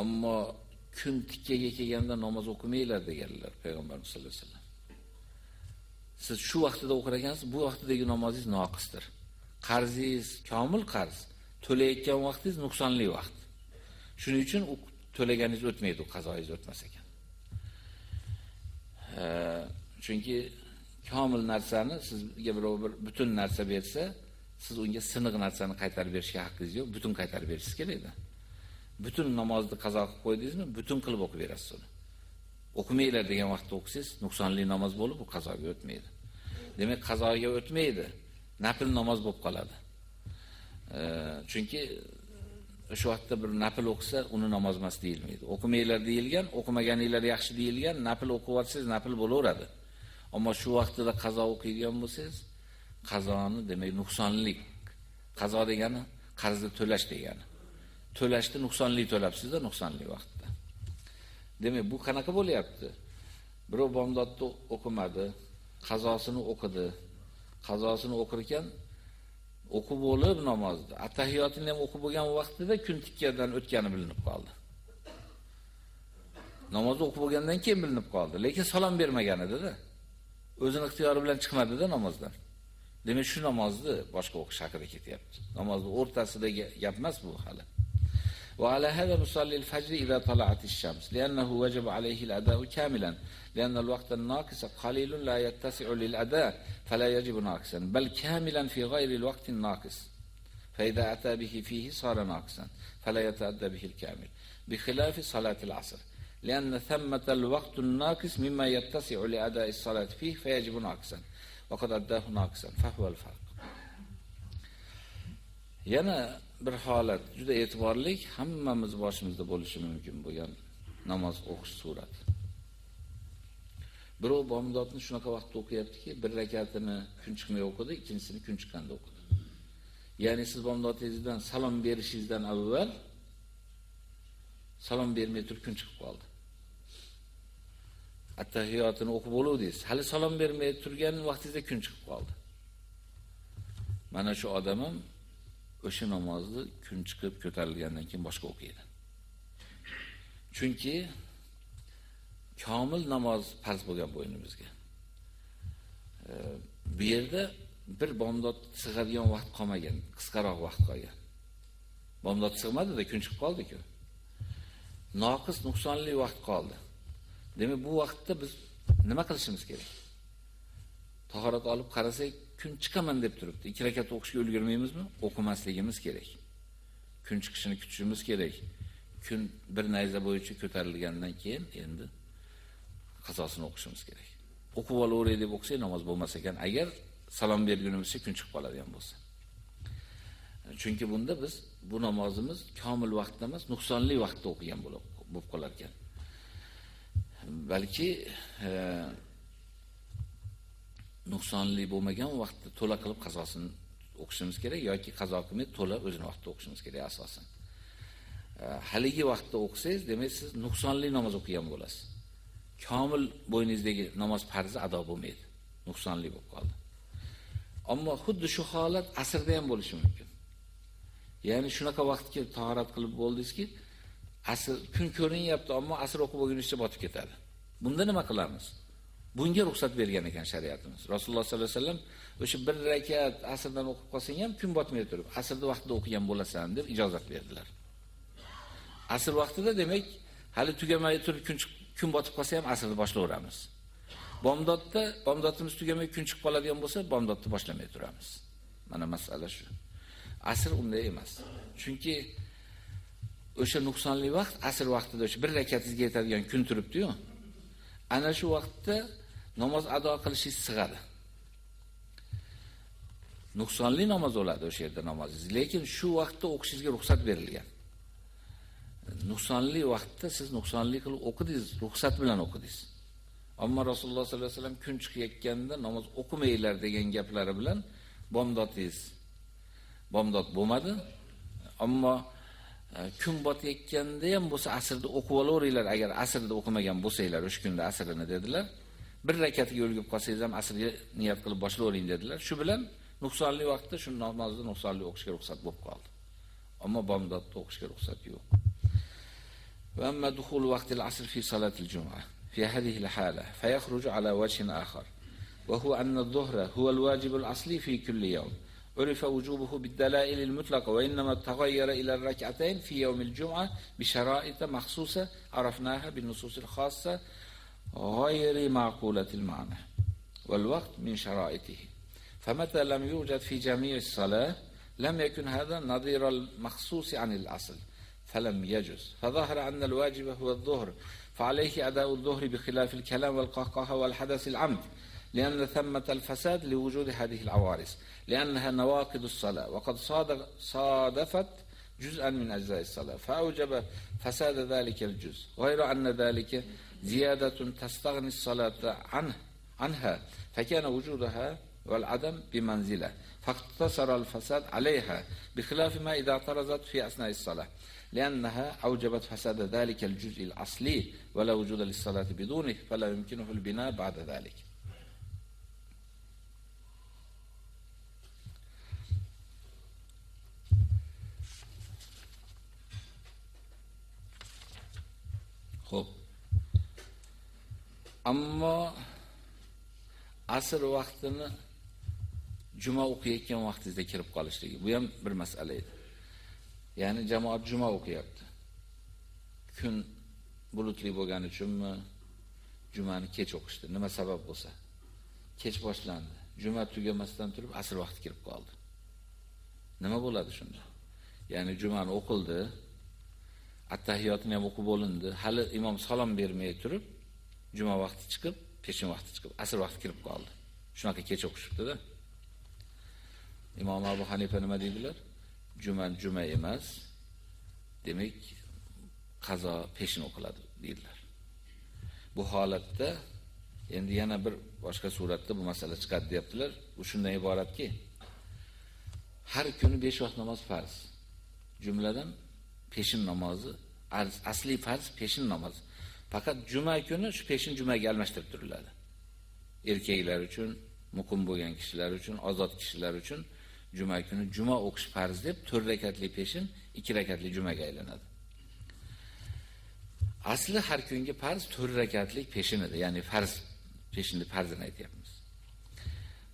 Ammo kun tikkaga kelganda namoz o'qimaylar deganlar payg'ambarimiz sollallohu alayhi vasallam. Siz shu vaqtida o'qir ekansiz, bu vaqtdagi namozingiz noqisdir. Qarzingiz komil qarz, to'layotgan vaqtingiz nuqsonli vaqt. Shuning uchun u to'laganingiz o'tmaydi, qazoyingiz o'tmas ekan. Chunki komil narsani sizga birov bir butun narsa bersa, siz unga siniq narsani qaytarib berishga haqqingiz yo'q, butun qaytarib berishingiz kerak Butun namozni qazo qilib qo'ydingizmi, butun qilib o'qib berasiz uni. O'qimanglar degan vaqtda o'qisangiz, nuqsonli namoz bo'lib, u qazoga o'tmaydi. Demak, qazoga o'tmaydi, nafil namoz bo'lib qoladi. Chunki shu vaqtda bir nafl o'qisa, uni namoz emas deyilmaydi. O'qimanglar deyilgan, o'qimaganinglar yaxshi deyilgan, nafl o'qiyotsangiz nafl bo'laveradi. Ammo shu vaqtida qazo o'qiydigan bo'lsangiz, qazoni demak nuqsonlik. Qazo degani qarzni to'lash degani. To'lashni nuqsonli to'labsizda nuqsonli vaqtda. Demak, bu qanaqa bo'lyapti? Birov bomdodni o'qimadi, qazosini o'qidi. Qazosini o'qir ekan, o'qib bo'lib namozni, attahiyotini ham o'qib bo'lgan vaqtida kun tikkadan o'tgani bilinib qoldi. Namozni o'qib bo'lgandan keyin bilinib qoldi, lekin salom bermagan edi-da. O'zini ixtiyori bilan chiqmadi-da namozdan. Demak, shu namozni boshqa o'qish haqida ketyapti. Namozni o'rtasidagi gap emas bu hali. وعلى هذا نصلي الفجر إذا طلعت الشمس لأنه وجب عليه الأداء كاملا لأن الوقت الناقص قليل لا يتسع للأداء فلا يجب ناقصا بل كاملا في غير الوقت الناقص. فإذا أتى به فيه صار ناقصا فلا يتأدى به الكامل بخلاف صلاة العصر. لأن ثمة الوقت الناقص مما يتسع لأداء الصلاة فيه فيجب ناقصا. وقد أداه ناقصا فهو الفرق. yana bir holat juda e'tiborli, hammamiz boshimizda bo'lishi mumkin bo'lgan namoz o'qish surati. Birov bomdodni shunaqa vaqtda o'qiyaptiki, bir rakatini kun chiqmay o'qidi, ikkinchisini kun chiqqanda o'qidi. Ya'ni siz bomdodingizdan salom berishingizdan avval salom bermay turib kun chiqib qoldi. Attahiyotini o'qib bo'luvdingiz. Hali salom bermay turgan vaqtingizda kun chiqib qoldi. Mana shu odam ham o'sha namozni kun chiqib ko'tarilgandan keyin boshqa o'qiydi. Chunki komil namoz farz bo'lgan bo'ynimizga. E, bu yerda bir bomdod sig'adigan vaqt qolmagan, qisqaroq vaqt qolgan. Bomdod sig'madi-da, kun chiqib qoldi-ku. Noqis, nuqsonli vaqt qoldi. Demak, bu vaqtda biz nima qilishimiz kerak? Tahorat olib qarasak, kun chiqaman deb turibdi. 2 rakat o'qishga ulgurmaymizmi? O'qimasligimiz kerak. Kun chiqishini kutishimiz kerak. Kun bir nayza bo'yicha ko'tarilgandan keyin endi qazosini o'qishimiz kerak. O'qib olaveray deb o'qisak namoz bo'lmas ekan, agar salom bergunimizcha kun chiqib qoladigan bo'lsa. Chunki bunda biz bu namozimiz komil vaqtda emas, nuqsonli vaqtda o'qigan bo'lib qolar ekan. balki e, nuqsonli bo'lmagan vaqtda to'la qilib qazosini o'qishimiz kerak yoki qazo qilmay to'la o'zini vaqtida o'qishimiz kerak asosan. Haligi vaqtda o'qisangiz, demak siz nuqsonli namoz o'qigan bo'lasiz. Komil bo'yningizdagi namoz farzi ado bo'lmaydi. Nuqsonli bo'lib qoldi. Ammo xuddi shu holat asrda ham bo'lishi mumkin. Ya'ni shunaqa vaqtga tahorat qilib bo'ldingizki, asr kun ko'rinyapti, ammo asr o'qib bo'lguningizcha botib ketadi. Bunda nima qilamiz? Bunga ruxsat bergan ekan shariatimiz. Rasululloh sollallohu alayhi vasallam o'sha bir rakat asrdan o'qib qolsang ham kun botmay turib, asrda vaqtida o'qigan bo'lasan deb ijozat berdilar. Asr vaqtida demak, hali tugamay turib kun kun botib qolsa ham asrni boshlayveramiz. Bomdodda bomdodimiz tugamay kun chiqib qoladigan bo'lsa, bomdodni boshlamay turamiz. Mana masala shu. Asr unday emas. Chunki o'sha nuqsonli vaqt asr vaqtida o'sha bir rakatizga yetadigan kun turibdi-yu. Ana shu vaqtda namoz ado qilishingiz sig'adi. Nuqsonli namoz bo'ladi o'sha yerda namozingiz, lekin shu vaqtda o'qishingizga ruxsat berilgan. Nuqsonli vaqtda siz nuqsonli qilib o'qidingiz, ruxsat bilan o'qidingiz. Ammo Rasululloh sollallohu alayhi vasallam kun chiqayotganda namoz o'qimanglar degan gaplari bilan bomdodingiz bomdod bo'lmadi. Ammo e, kun botayotganda ham bo'lsa asrda o'qib olaveringlar agar asrda o'qimagan bo'lsanglar o'sha kunda asrini dedilar. Bir rakatga o'lgib qolsangiz ham asrga niyat qilib boshlayvering dedilar. Shu bilan nuqsonli vaqtda shu namozni nuqsonli o'qishga ruxsat bo'lib qoldi. Ammo bomdodda o'qishga ruxsat yo'q. Va amma dukhul vaqtil asr fi salatil jum'ah. في هذه الحالة فيخرج على وجه آخر وهو أن الظهر هو الواجب الأصلي في كل يوم عرف وجوبه بالدلائل المطلقة وإنما تغير إلى الركعتين في يوم الجمعة بشرائط مخصوصة عرفناها بالنصوص الخاصة غير معقولة المعنى والوقت من شرائطه. فمتى لم يوجد في جميع الصلاة لم يكن هذا نظير المخصوص عن الأصل فلم يجز فظهر أن الواجب هو الظهر فعليه أداء الظهر بخلاف الكلام والقهقه والحدث العمد لأن ثمة الفساد لوجود هذه العوارض لأنها نواقض الصلاة وقد صادفت جزءا من أجزاء الصلاة فأوجب فساد ذلك الجزء. غير أن ذلك زيادة تستغني الصلاة عنه عنها فكان وجودها والعدم بمنزلة فاقتصر الفساد عليها بخلاف ما إذا اعترضت في أثناء الصلاة لأنها أوجبت فساد ذلك الجزء الأصلي ولا وجود للصلاة بدونه فلا يمكنه البناء بعد ذلك. خب ammo asr vaqtini juma o'qiyotgan vaqtingizda kirib qolishligi bu ham bir masala edi Ya'ni jamoat juma o'qiyapti. Kun bulutli bo'lgani uchunmi jumani kech o'qishdi. Nima sabab bo'lsa. Kech boshlandi. Juma tugamasdan turib asr vaqti kirib qoldi. Nima bo'ladi shunda? Ya'ni jumani o'qildi. Attahiyotni ham o'qib bo'lindi. Hali imom salom bermay turib, juma vaqti chiqib, peshin vaqti chiqib, asr vaqti kirib qoldi. Shunaqa kech o'qishibdi-da. Imom Abu Hanifa nima deydilar? juma juma emas. Demak, qazo peshin o'qiladi deydilar. Bu holatda endi yana bir boshqa suratda bu masala chiqadi deyaptilar. U shundan iboratki, har kuni 5 vaqt namoz farz. Jumladan peshin namozi asli farz peshin namozi. Faqat juma kuni shu peshin jumaga almashtirib turiladi. Erkaklar uchun, muqim bo'lgan kishilar uchun, ozod kishilar uchun juma kuni juma o'qish farz deb 4 rakatli peshin 2 rakatli jumaga aylanadi. Asli har kungi farz 4 rakatlik peshin edi, ya'ni farz peshinni farzini aytyapmiz.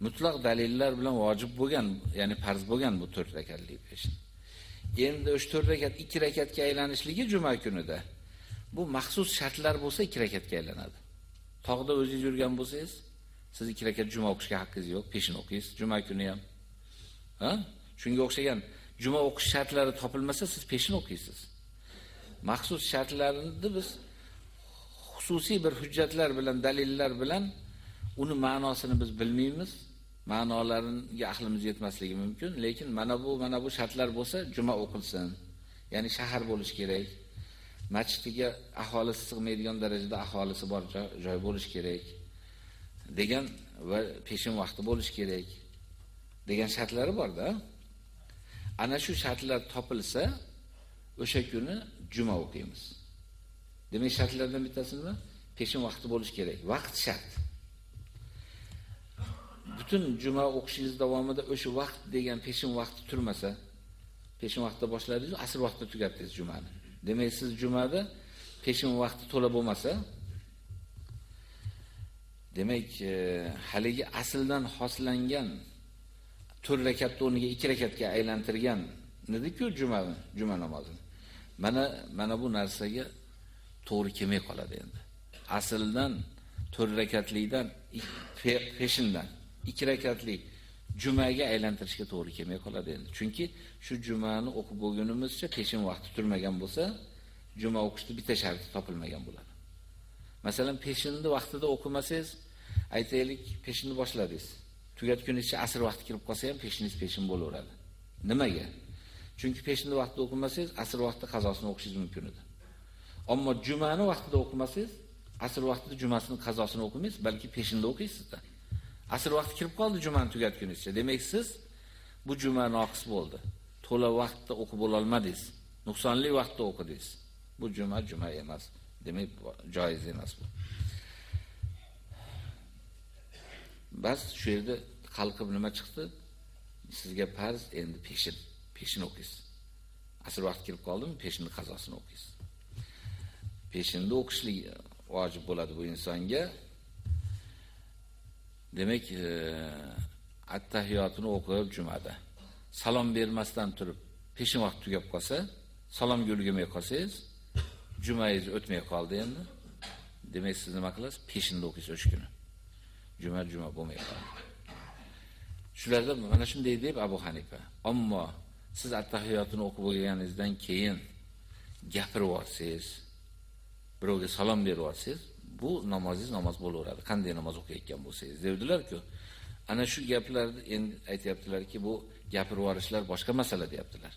Mutlaq dalillar bilan vojib bo'lgan, ya'ni farz bo'lgan bu 4 rakatli peshin. Endi o'sha 4 rakat 2 rakatga aylanishligi juma kunida bu maxsus shartlar bo'lsa ikki rakatga aylanadi. Tog'da o'zingiz yurgan bo'lsangiz, siz ikki rakat juma o'qishga haqqingiz yo'q, peshin o'qiysiz, juma kuni ham. Ha? Shunga o'xshagan juma o'qish shartlari topilmasa, siz peshin o'qiysiz. Maxsus shartlarni biz xususiy bir hujjatlar bilan, dalillar bilan uni ma'nosini biz bilmaymiz. ma'nolariga aqlimiz yetmasligi mumkin, lekin mana bu mana bu shartlar bo'lsa, juma o'qilsin. Ya'ni shahar bo'lish kerak. Masjidiga aholisi sig'maydigan darajada aholisi bor joy bo'lish kerak. degan va peshin vaqti bo'lish kerak degan shartlari borda. Ana shu shartlar topilsa, o'sha kuni juma o'qiymiz. Demak, shartlardan bittasi nima? Peshin vaqti bo'lish kerak. Vaqt shart. butun juma o'qishingiz davomida o'sha vaqt degan peshin vaqti turmasa, peshin vaqtda boshladingiz, asr vaqtida tugatdingiz jumani. Demak, siz jumada peshin vaqti to'la bo'lmasa, demak, e, haligi asldan hoslangan 4 rakatni o'rniga 2 rakatga aylantirgan nedi-ku juma juma namozini. Mana mana bu narsaga to'g'ri kelmay qoladi endi. Asldan 4 rakatlikdan peshindan ikki rakatlik jumaga aylantirishga to'g'ri kelmay qoladi endi. Chunki shu jumani o'qib bo'lgunimizcha peshin vaqti turmagan bo'lsa, juma o'qishni bitta sharti topilmagan bo'ladi. Masalan, peshinni vaqtida o'qimasangiz, aytaylik, peshinni boshladingiz. Tugatguningizcha asr vaqti kirib qolsa ham peshiningiz peshin bo'laveradi. Nimaga? Chunki peshinni vaqtida o'qimasangiz, asr vaqtida qazosini o'qishingiz mumkin edi. Ammo jumani vaqtida o'qimasangiz, asr vaqtida jumasini qazosini o'qimaysiz, balki peshinda o'qiysiz-da. Asr vaqti kirib qoldi jumani tugatgunizcha. Demak, siz bu juma noqis bo'ldi. To'la vaqtda o'qib bo'la olmadingiz. Nuqsonli vaqtda o'qidingiz. Bu juma juma emas. Demak, joiz emas bu. Bas shu yerda qalqib nima chiqdi? Sizga farz endi peshin, peshin o'qiysiz. Asr vaqti kirib qoldimi, peshinni qazosini o'qiysiz. Peshinni o'qishlik vojib bo'ladi bu insonga. Demek, e, at-tahiyotini o'qib jumada salom bermasdan turib peshin vaqt tugab qolsa, salomga ulgurmay qolsangiz, jumangiz o'tmay qoldi endi. Demak, siz nima qilasiz? Peshinda o'qiysiz o'sha kuni. Juma juma bo'lmay qoldi. Shularda mana shunday deb Abu Hanifa. Ammo siz at-tahiyotini o'qib bo'lganingizdan keyin gapirib olsangiz, birovga salom berib olsangiz, bu namozingiz namoz bo'laveradi. Qanday namoz o'qiyotgan bo'lsangiz devdilar-ku. Ana shu gaplarni endi aytayaptilarki, bu gapirib yuborishlar boshqa masala deyaptilar.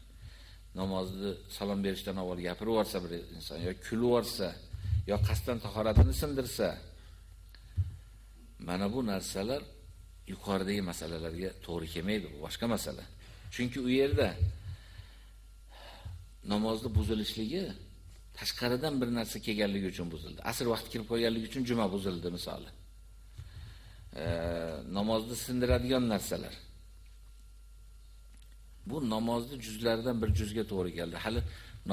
Namozni salom berishdan avval gapirib yuborsa bir inson yo kulib yuborsa, yo qasddan tahoratini sindirsa, mana bu narsalar yuqoridagi masalalarga to'g'ri kelmaydi, bu boshqa masala. Chunki u yerda namozni buzilishligi tashqaridan bir narsa kelganligi uchun buzildi. Asr vaqti kirib qolganligi uchun juma buzildi misoli. E, namozni sindiradigan narsalar. Bu namozni juzlaridan bir juzga to'g'ri keldi. Hali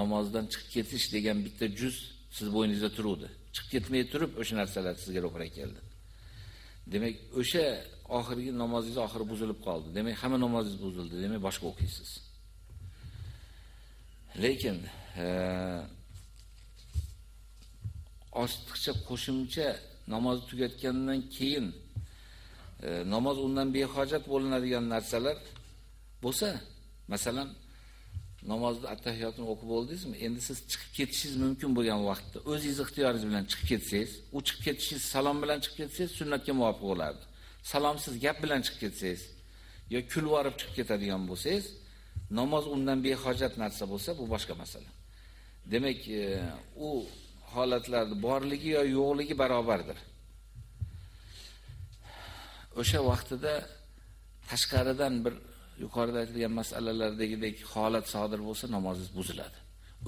namozdan chiqib ketish degan bitta juz siz bo'yningizda turuvdi. Chiqib ketmay turib o'sha narsalar sizga ro'para keldi. Demak, o'sha oxirgi namozingiz oxiri buzilib qoldi. Demak, hamma namozingiz buzildi. Demak, boshqa o'qiysiz. Lekin, e, ostiqcha qo'shimcha namoz tugatgandan keyin e, namoz undan behojat bo'linadigan narsalar bo'lsa, masalan, namozni attahiyotini o'qib bo'ldingizmi? Endi siz chiqib ketishingiz mumkin bo'lgan vaqtda o'zingiz ixtiyoringiz bilan chiqib ketsangiz, u chiqib ketishingiz salom bilan chiqib ketsangiz sunnatga muvofiq bo'ladi. Salomsiz gap bilan chiqib ketsangiz yo kulib borib chiqib ketadigan bo'lsangiz, namoz undan behojat narsa bo'lsa, bu boshqa masala. Demak, e, u holatlarni borligi yo yo'qligi barobardir. O'sha vaqtida tashqaridan bir yuqorida aytilgan masalalardagidek holat sodir bo'lsa, namozingiz buziladi.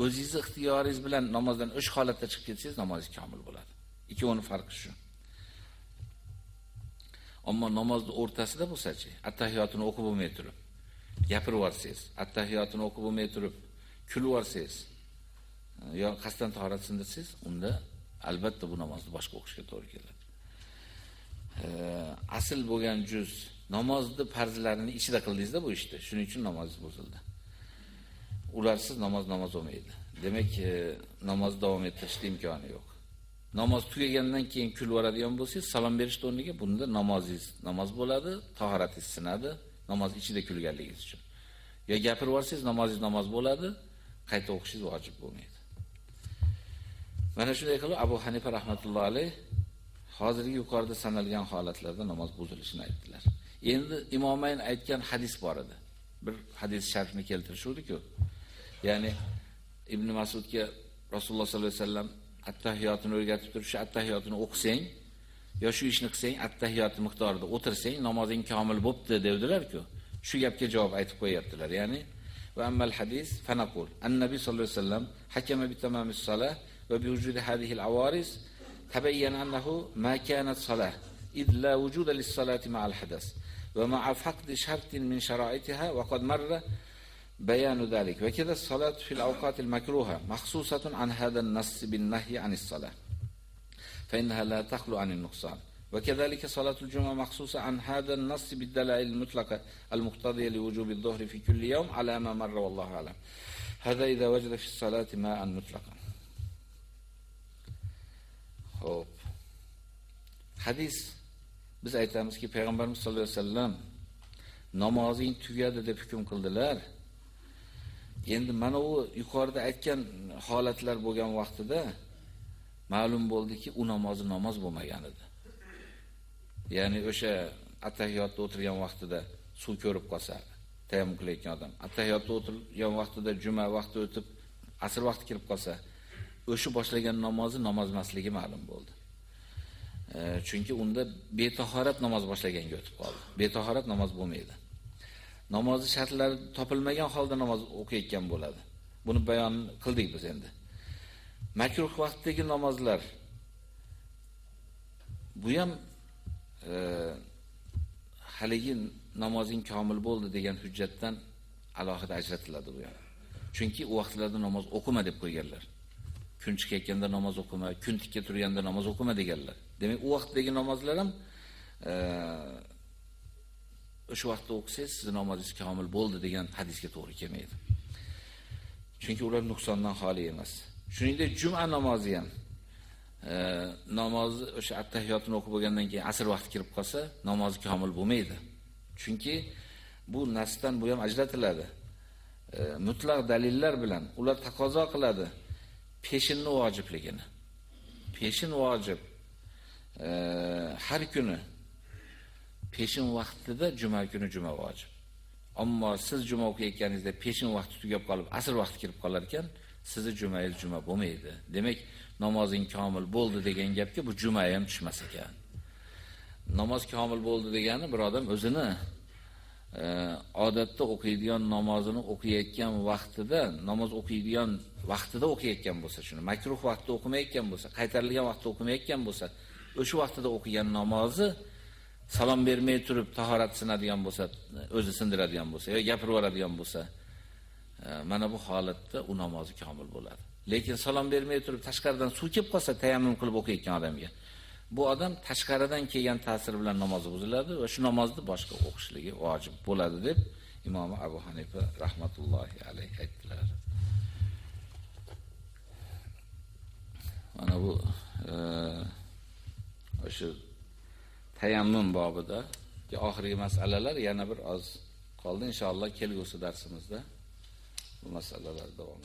O'zingiz ixtiyoringiz bilan namozdan o'sha holatda chiqib ketsangiz, namozingiz komil bo'ladi. Ikkovining farqi shu. Ammo namozning o'rtasida bo'lsa-chi, attahiyotini o'qib bo'lmay turib, gapirib yorsangiz, attahiyotini o'qib bo'lmay turib, kulib yorsangiz, yo qasddan tahorat sindirsangiz, unda albatta bu namozni boshqa o'qishga to'g'ri keladi. Asl bo'lgan juz namozni farzlarini ichida qildingizda bu ishni, shuning uchun namozingiz buzildi. ularsiz namoz namoz bo'lmaydi. Demak, e, namoz davom ettirishning imkoni yo'q. Namoz tugagandan keyin kulvoradigan bo'lsangiz, salom berish o'rniga bunda namozingiz namoz bo'ladi, tahoratingiz sinadi, namoz ichida kulganligingiz uchun. Yo gapirib yuborsangiz, namozingiz namoz bo'ladi, qayta o'qishingiz vojib bo'lmaydi. Mana shunday qilib Abu Hanifa rahmatullohi alayh hozirgi yuqorida sanalgan holatlarda namoz buzilishini aytdilar. Endi imomayn aytgan hadis bor edi. Bir hadis sharhini keltirishuvdi-ku. Ya'ni Ibn Mas'udga Rasululloh sollallohu alayhi vasallam attahiyotini o'rgatib turish, attahiyotni attahiyotini o'qisang, yo shu ishni qilsang, attahiyot miqdorida o'tirsang, namozing komil bo'pti devdilar-ku. Shu gapga javob aytib qo'yaptilar. Ya'ni va ammal hadis fanaqul An-nabiy sollallohu alayhi vasallam hakama bi tamamis salah wujudi hadhihi al-awaris تبين أنه ما كانت صلاة إذ لا وجود للصلاة مع الحدث ومع فقد شرط من شرائطها وقد مر بيان ذلك. وكذا الصلاة في الأوقات المكروهة مخصوصة عن هذا النص بالنهي عن الصلاة فإنها لا تخلو عن النقصان. وكذلك صلاة الجمعة مخصوصة عن هذا النص بالدلائل المطلقة المقتضية لوجوب الظهر في كل يوم على ما مر والله أعلم. هذا إذا وجد في الصلاة ماء مطلقا. Xo'p. Hadis biz aytamizki payg'ambarimiz sollallohu alayhi vasallam namozing tugadi deb hukm qildilar. Endi mana u yuqorida aytgan holatlar bo'lgan vaqtida ma'lum bo'ldiki, u namozi namoz bo'lmagan edi. Ya'ni o'sha attahiyotda o'tirgan vaqtida suv ko'rib qolsa, tayammum qilayotgan odam, attahiyotda o'tirgan vaqtida juma vaqti o'tib, asr vaqti kirib qolsa, o'sha boshlagan namozi namoz emasligi ma'lum bo'ldi. E, chunki unda betahorat namoz boshlaganga o'tib qoldi. Betahorat namoz bo'lmaydi. Namozi shartlari topilmagan holda namoz o'qiyotgan bo'ladi. Buni bayon qildik biz endi. Makruh vaqtdagi namozlar bu ham e, haligi namozing komil bo'ldi degan hujjatdan alohida ajratiladi bu ham. Chunki u vaqtlarda namoz o'qima deb qo'yganlar. Kun chiqayotganda namoz o'qima, kun tikka turganda namoz o'qima deganlar. Demak, u vaqtdagi namozlar ham e, o'sha vaqtda o'qisangiz, sizning namozingiz komil bo'ldi degan hadisga to'g'ri kelmaydi. Chunki ular nuqsondan xoli emas. Shuningdek, juma namozi ham e, namoz namozni o'sha attahiyotini o'qib bo'lgandan keyin asr vaqti kirib qolsa, namozi komil bo'lmaydi. Chunki bu nasdan bu ham ajratiladi. E, mutlaq dalillar bilan ular taqozo qiladi. Peshinni vojibligini. Peshin vojib. E, har kuni peshin vaqtida juma kuni juma vojib. Ammo siz juma o'qiyotganingizda peshin vaqti tugab qolib, asr vaqti kirib qolar ekan, sizni jumangiz juma bo'lmaydi. Demak, namozing komil bo'ldi degan gapga bu juma ham tushmas ekan. Namoz komil bo'ldi degani bir odam o'zini odatda o'qiydigan namozini o'qiyotgan vaqtida, namoz o'qiydigan vaqtida o'qiyotgan bo'lsa, shuni makruh vaqtda o'qimayotgan bo'lsa, qaytarilgan vaqtda o'qimayotgan bo'lsa, o'sha vaqtida o'qigan namozi salom bermay turib tahorat sinadigan bo'lsa, o'zi sindiradigan bo'lsa, yo gapirib yuboradigan bo'lsa, e, mana bu holatda u namozi komil bo'ladi. Lekin salom bermay turib tashqaridan suv kelib qolsa, tayammum qilib o'qiyotgan odamga bu odam tashqaridan kelgan ta'sir bilan namozi buziladi va shu namozni boshqa o'qishligi vojib bo'ladi deb Imom Abu Hanifa rahmatullohi alayhi aytdilar. Mana bu e, o'sha tayammum bobida oxirgi masalalar yana bir oz qoldi. Inshaalloh kelgusi darsimizda bu masalalar davom.